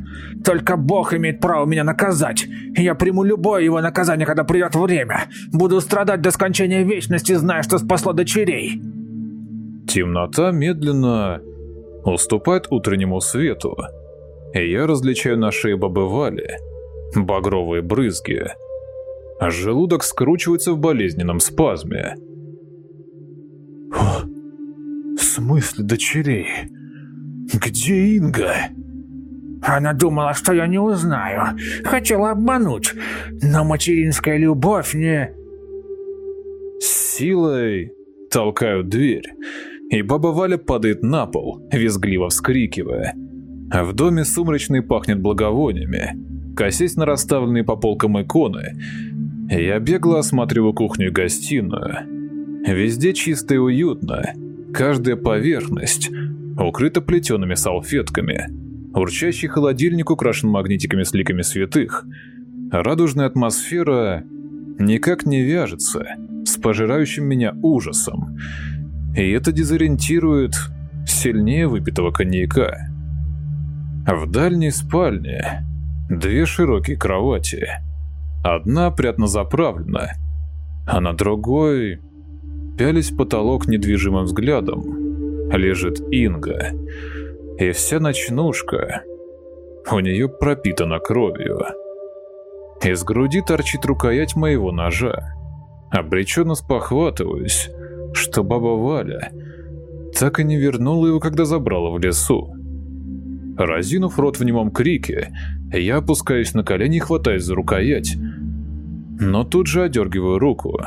Только Бог имеет право меня наказать. И я приму любое его наказание, когда придет время. Буду страдать до скончания вечности, зная, что спасло дочерей». Темнота медленно уступает утреннему свету, и я различаю на шее бабы Вали багровые брызги, а желудок скручивается в болезненном спазме. В смысле дочерей? Где Инга? Она думала, что я не узнаю. Хотела обмануть. Но материнская любовь не... С силой толкают дверь, и баба Валя падает на пол, визгливо вскрикивая. В доме сумрачный пахнет благовониями. Косясь на расставленные по полкам иконы, я бегло осматриваю кухню и гостиную. Везде чисто и уютно. Каждая поверхность укрыта плетеными салфетками. Урчащий холодильник украшен магнитиками с ликами святых. Радужная атмосфера никак не вяжется с пожирающим меня ужасом. И это дезориентирует сильнее выпитого коньяка. В дальней спальне две широкие кровати. Одна прятно заправлена, а на другой, пялись потолок недвижимым взглядом, лежит Инга. И вся ночнушка у нее пропитана кровью. Из груди торчит рукоять моего ножа. Обреченно спохватываюсь, что баба Валя так и не вернула его, когда забрала в лесу. Разинув рот в немом крике, я опускаюсь на колени и хватаюсь за рукоять. Но тут же одергиваю руку.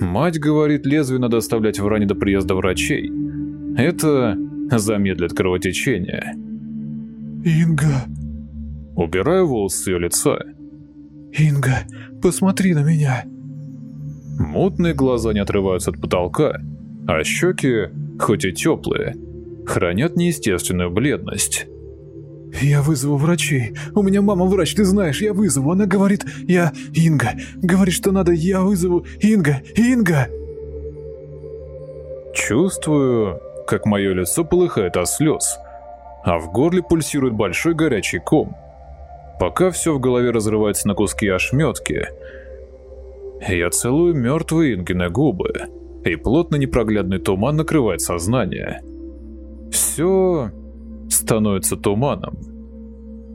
Мать говорит, лезвие надо оставлять в ране до приезда врачей. Это замедлит кровотечение. Инга, Убираю волосы с ее лица. Инга, посмотри на меня. Мутные глаза не отрываются от потолка, а щеки, хоть и теплые, хранят неестественную бледность. Я вызову врачей. У меня мама врач, ты знаешь, я вызову. Она говорит, я Инга. Говорит, что надо, я вызову Инга, Инга. Чувствую, как мое лицо полыхает от слез, а в горле пульсирует большой горячий ком. Пока все в голове разрывается на куски ошметки, я целую мертвые Ингины губы, и плотно непроглядный туман накрывает сознание. Все становится туманом.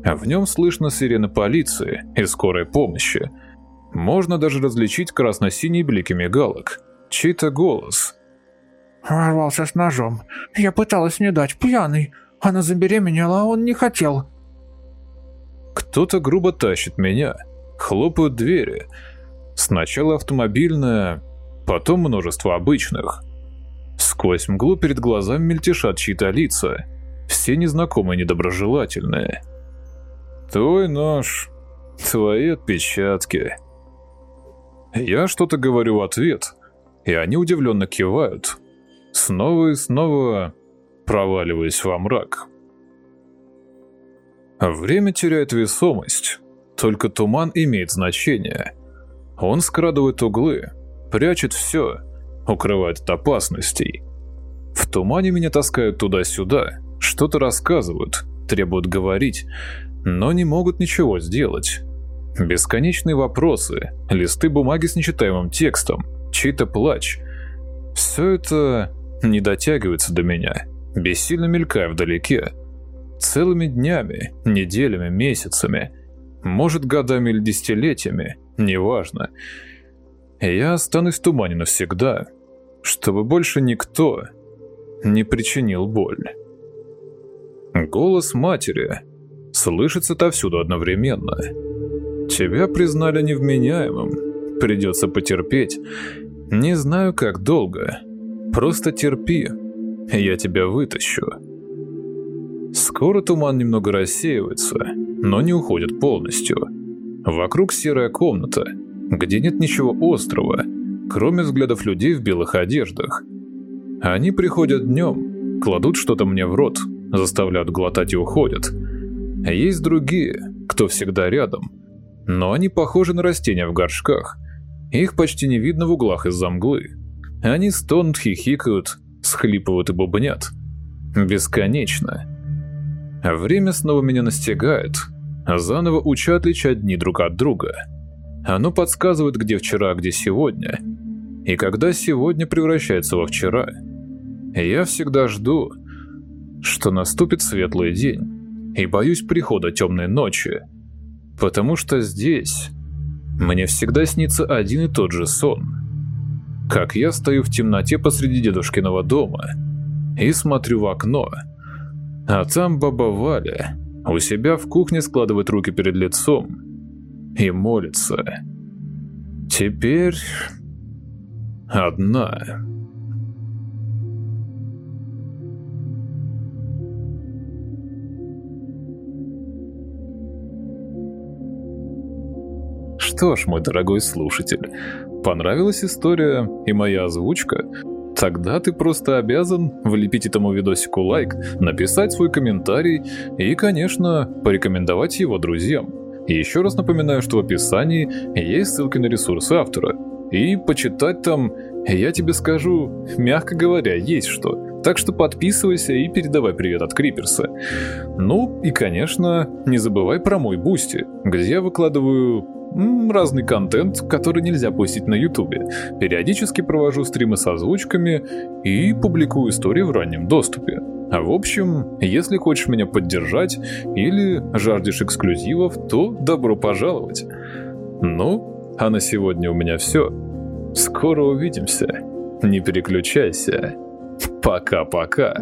В нем слышно сирены полиции и скорой помощи. Можно даже различить красно-синие блики мигалок. Чей-то голос. Ворвался с ножом. Я пыталась не дать, пьяный. Она забеременела, а он не хотел. Кто-то грубо тащит меня. Хлопают двери. Сначала автомобильная, потом множество обычных. Сквозь мглу перед глазами мельтешат чьи-то лица. Все незнакомые недоброжелательные. Твой нож, твои отпечатки. Я что-то говорю в ответ, и они удивленно кивают. Снова и снова проваливаясь во мрак. Время теряет весомость, только туман имеет значение. Он скрадывает углы, прячет все, укрывает от опасностей. В тумане меня таскают туда-сюда, что-то рассказывают, требуют говорить, но не могут ничего сделать. Бесконечные вопросы, листы бумаги с нечитаемым текстом, чей-то плач. Все это не дотягивается до меня, бессильно мелькая вдалеке. Целыми днями, неделями, месяцами, может годами или десятилетиями, неважно. Я останусь в тумане навсегда, чтобы больше никто не причинил боль. Голос матери слышится отовсюду одновременно. Тебя признали невменяемым, придется потерпеть. Не знаю, как долго. Просто терпи, я тебя вытащу. Скоро туман немного рассеивается, но не уходит полностью. Вокруг серая комната, где нет ничего острого, кроме взглядов людей в белых одеждах. Они приходят днем, кладут что-то мне в рот, заставляют глотать и уходят. Есть другие, кто всегда рядом, но они похожи на растения в горшках. Их почти не видно в углах из-за мглы. Они стонут, хихикают, схлипывают и бубнят. Бесконечно. Время снова меня настигает, заново уча отличать дни друг от друга. Оно подсказывает, где вчера, а где сегодня. И когда сегодня превращается во вчера. Я всегда жду, что наступит светлый день, и боюсь прихода темной ночи, потому что здесь мне всегда снится один и тот же сон. Как я стою в темноте посреди дедушкиного дома и смотрю в окно, а там баба Валя у себя в кухне складывает руки перед лицом и молится. Теперь одна. Что ж, мой дорогой слушатель, понравилась история и моя озвучка? Тогда ты просто обязан влепить этому видосику лайк, написать свой комментарий и, конечно, порекомендовать его друзьям. И еще раз напоминаю, что в описании есть ссылки на ресурсы автора. И почитать там, я тебе скажу, мягко говоря, есть что. Так что подписывайся и передавай привет от Криперса. Ну и, конечно, не забывай про мой Boosty, где я выкладываю разный контент, который нельзя пустить на ютубе. Периодически провожу стримы с озвучками и публикую истории в раннем доступе. А в общем, если хочешь меня поддержать или жаждешь эксклюзивов, то добро пожаловать. Ну, а на сегодня у меня все. Скоро увидимся. Не переключайся. Пока-пока.